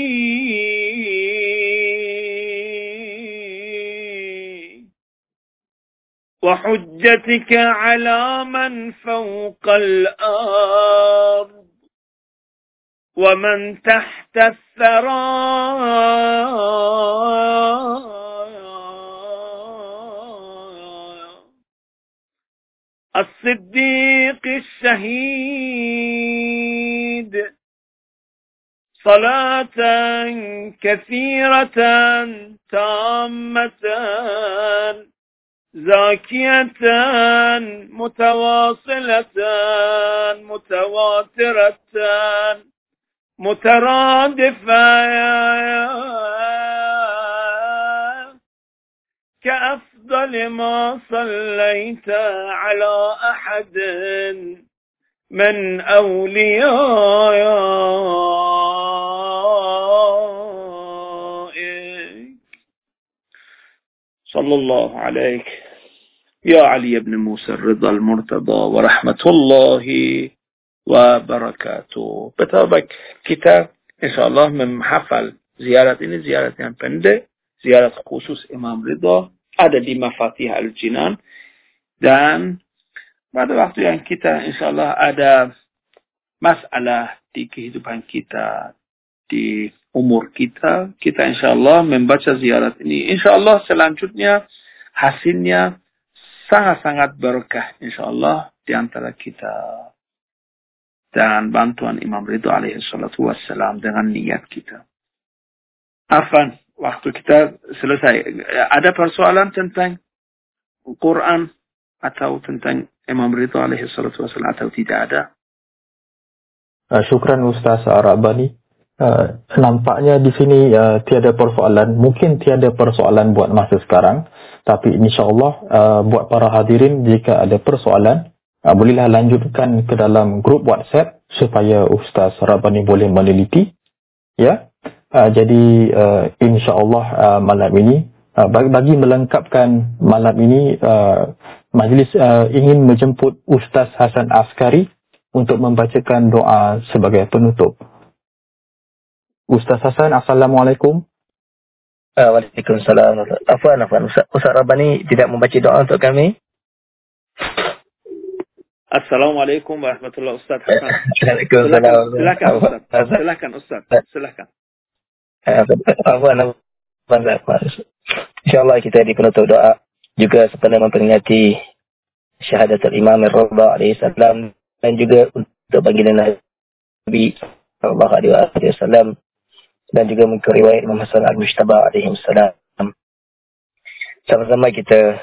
وحجتك على من فوق الأرض. ومن تحت الثرى الصديق الشهيد. صلاة كثيرة تامة. زاكية متواصلة متواترة. مترادفة كأفضل ما صليت على أحد من أوليائك صلى الله عليك. يا علي بن موسى الرضا المرتضى ورحمة الله وبركاته بطبق كتاب إن شاء الله من حفل زيارة ini ziyarat yang pendek ziyarat khusus Imam Ridha ada di Mafatih Al-Jinan dan pada waktu yang kita insya Allah ada masalah di kehidupan kita di umur kita kita insya Allah membaca ziyarat ini insya Allah selanjutnya hasilnya sangat-sangat berkah insya Allah di antara kita dan bantuan Imam Ridho alaihi salatu wassalam dengan niat kita. Afan, waktu kita selesai. Ada persoalan tentang Quran atau tentang Imam Ridho alaihi salatu wassalam atau tidak ada? Uh, syukran Ustaz Arabani. Uh, nampaknya di sini uh, tiada persoalan. Mungkin tiada persoalan buat masa sekarang. Tapi insyaAllah uh, buat para hadirin jika ada persoalan, bolehlah lanjutkan ke dalam grup WhatsApp supaya Ustaz Rabani boleh meneliti. Ya, uh, jadi uh, insyaAllah uh, malam ini, uh, bagi, bagi melengkapkan malam ini, uh, majlis uh, ingin menjemput Ustaz Hasan Askari untuk membacakan doa sebagai penutup. Ustaz Hasan, Assalamualaikum. Waalaikumsalam. Afwan, Afwan. Ustaz Rabani tidak membaca doa untuk kami. Assalamualaikum warahmatullahi Ustaz Hasan. Waalaikumsalam. Silakan Ustaz. Silakan Ustaz. Silakan. Afwan, Afwan, Afwan. InsyaAllah kita di penutup doa juga sepenuhnya memperingati syahadat al-Imam al-Rabba alaihissalam dan juga untuk baginda Nabi sallallahu alaihi wasallam dan juga mengikut riwayat Imam Hasan al-Mushtaba alaihi salam. Sama-sama kita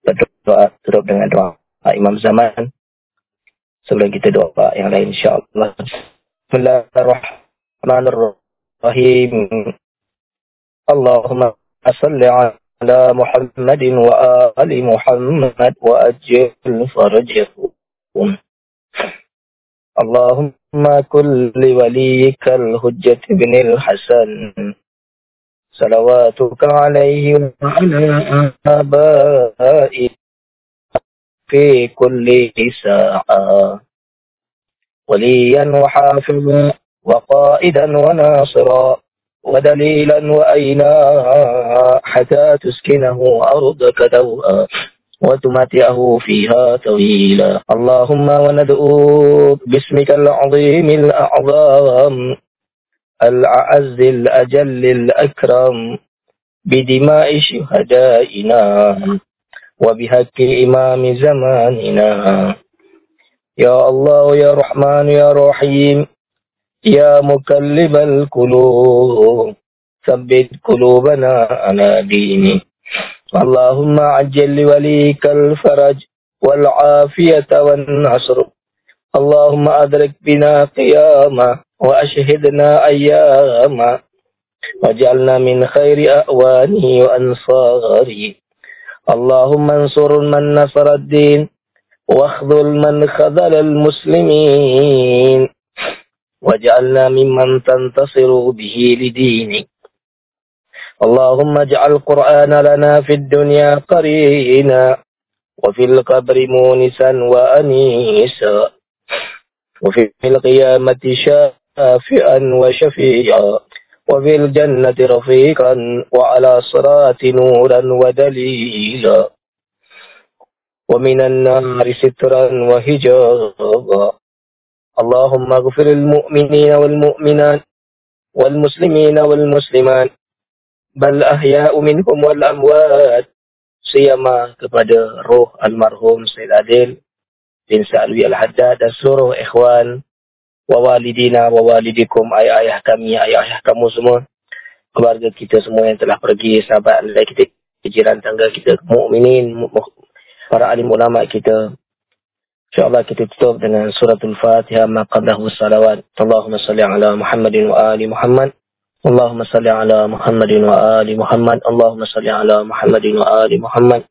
berdoa tutup dengan doa Imam Zaman. Sebelum kita doa yang lain insyaAllah. Bismillahirrahmanirrahim. Allahumma salli ala Muhammadin wa ali Muhammad wa ajil farajahum. اللهم كن لوليك الهجة بن الحسن صلواتك عليه وعلى آبائه في كل ساعة. وليا وحافظا وقائدا وناصرا ودليلا وأينا حتى تسكنه أرضك دوءا وتمتعه فيها طويلا. اللهم وندعوك باسمك العظيم الأعظم الأعز الأجل الأكرم بدماء شهدائنا. وبحق إمام زماننا. يا الله يا رحمن يا رحيم يا مكلب القلوب ثبت قلوبنا على دينك اللهم عجل لوليك الفرج والعافية والنصر. اللهم أدرك بنا قياما وأشهدنا أياما واجعلنا من خير أأوانه وأنصاره اللهم انصر من نصر الدين واخذل من خذل المسلمين واجعلنا ممن تنتصر به لدينك. اللهم اجعل القرآن لنا في الدنيا قرينا وفي القبر مونسا وأنيسا وفي القيامة شافئا وشفيعا. وفي الجنة رفيقا وعلى صراط نورا ودليلا ومن النار سترا وهجابا اللهم اغفر المؤمنين والمؤمنات والمسلمين والمسلمات. ahya'u minhum wal amwat siyama kepada roh almarhum Said Adil bin Sa'alwi Al-Haddad dan seluruh ikhwan wawalidina wawalidikum ayah-ayah kami, ayah-ayah kamu semua. Keluarga kita semua yang telah pergi sahabat lelaki kita, kejiran tangga kita mukminin, para alim ulama kita. insyaAllah kita tutup dengan suratul fatiha maqadahu salawat. Allahumma salli ala muhammadin wa ali muhammad. Allahumma salli ala muhammadin wa ali muhammad. Allahumma salli ala muhammadin wa ali muhammad.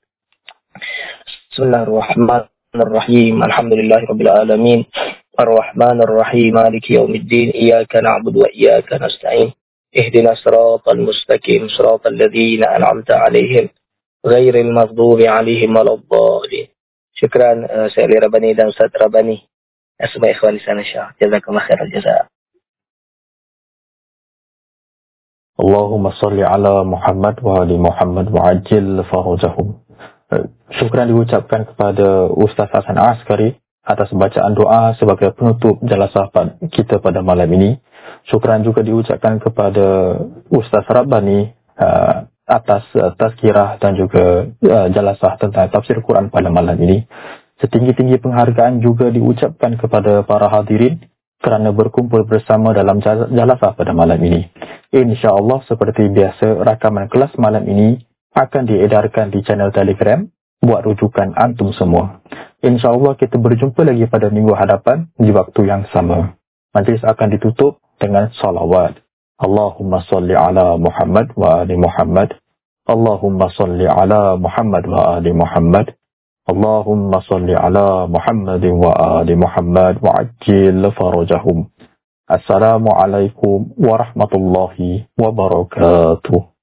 Bismillahirrahmanirrahim. Alhamdulillahirabbil alamin. الرحمن الرحيم مالك يوم الدين إياك نعبد وإياك نستعين اهدنا صراط المستقيم صراط الذين أنعمت عليهم غير المغضوب عليهم ولا الضالين. شكرا سيدي رباني دان سيد رباني. أسمى إخواني سنة شاء جزاك الله خير الجزاء اللهم صل على محمد وعلى محمد وعجل فرجهم. شكرا لوجبكم kepada Ustaz Hasan Askari. Atas bacaan doa sebagai penutup jalasah kita pada malam ini. Syukran juga diucapkan kepada Ustaz Rabbani uh, atas uh, tazkirah dan juga uh, jalasah tentang tafsir Quran pada malam ini. Setinggi-tinggi penghargaan juga diucapkan kepada para hadirin kerana berkumpul bersama dalam jalasah pada malam ini. InsyaAllah seperti biasa rakaman kelas malam ini akan diedarkan di channel telegram buat rujukan antum semua. InsyaAllah kita berjumpa lagi pada minggu hadapan di waktu yang sama. Majlis akan ditutup dengan salawat. Allahumma salli ala Muhammad wa ali Muhammad. Allahumma salli ala Muhammad wa ali Muhammad. Allahumma salli ala Muhammad wa ali Muhammad wa ajil farajahum. Assalamualaikum warahmatullahi wabarakatuh.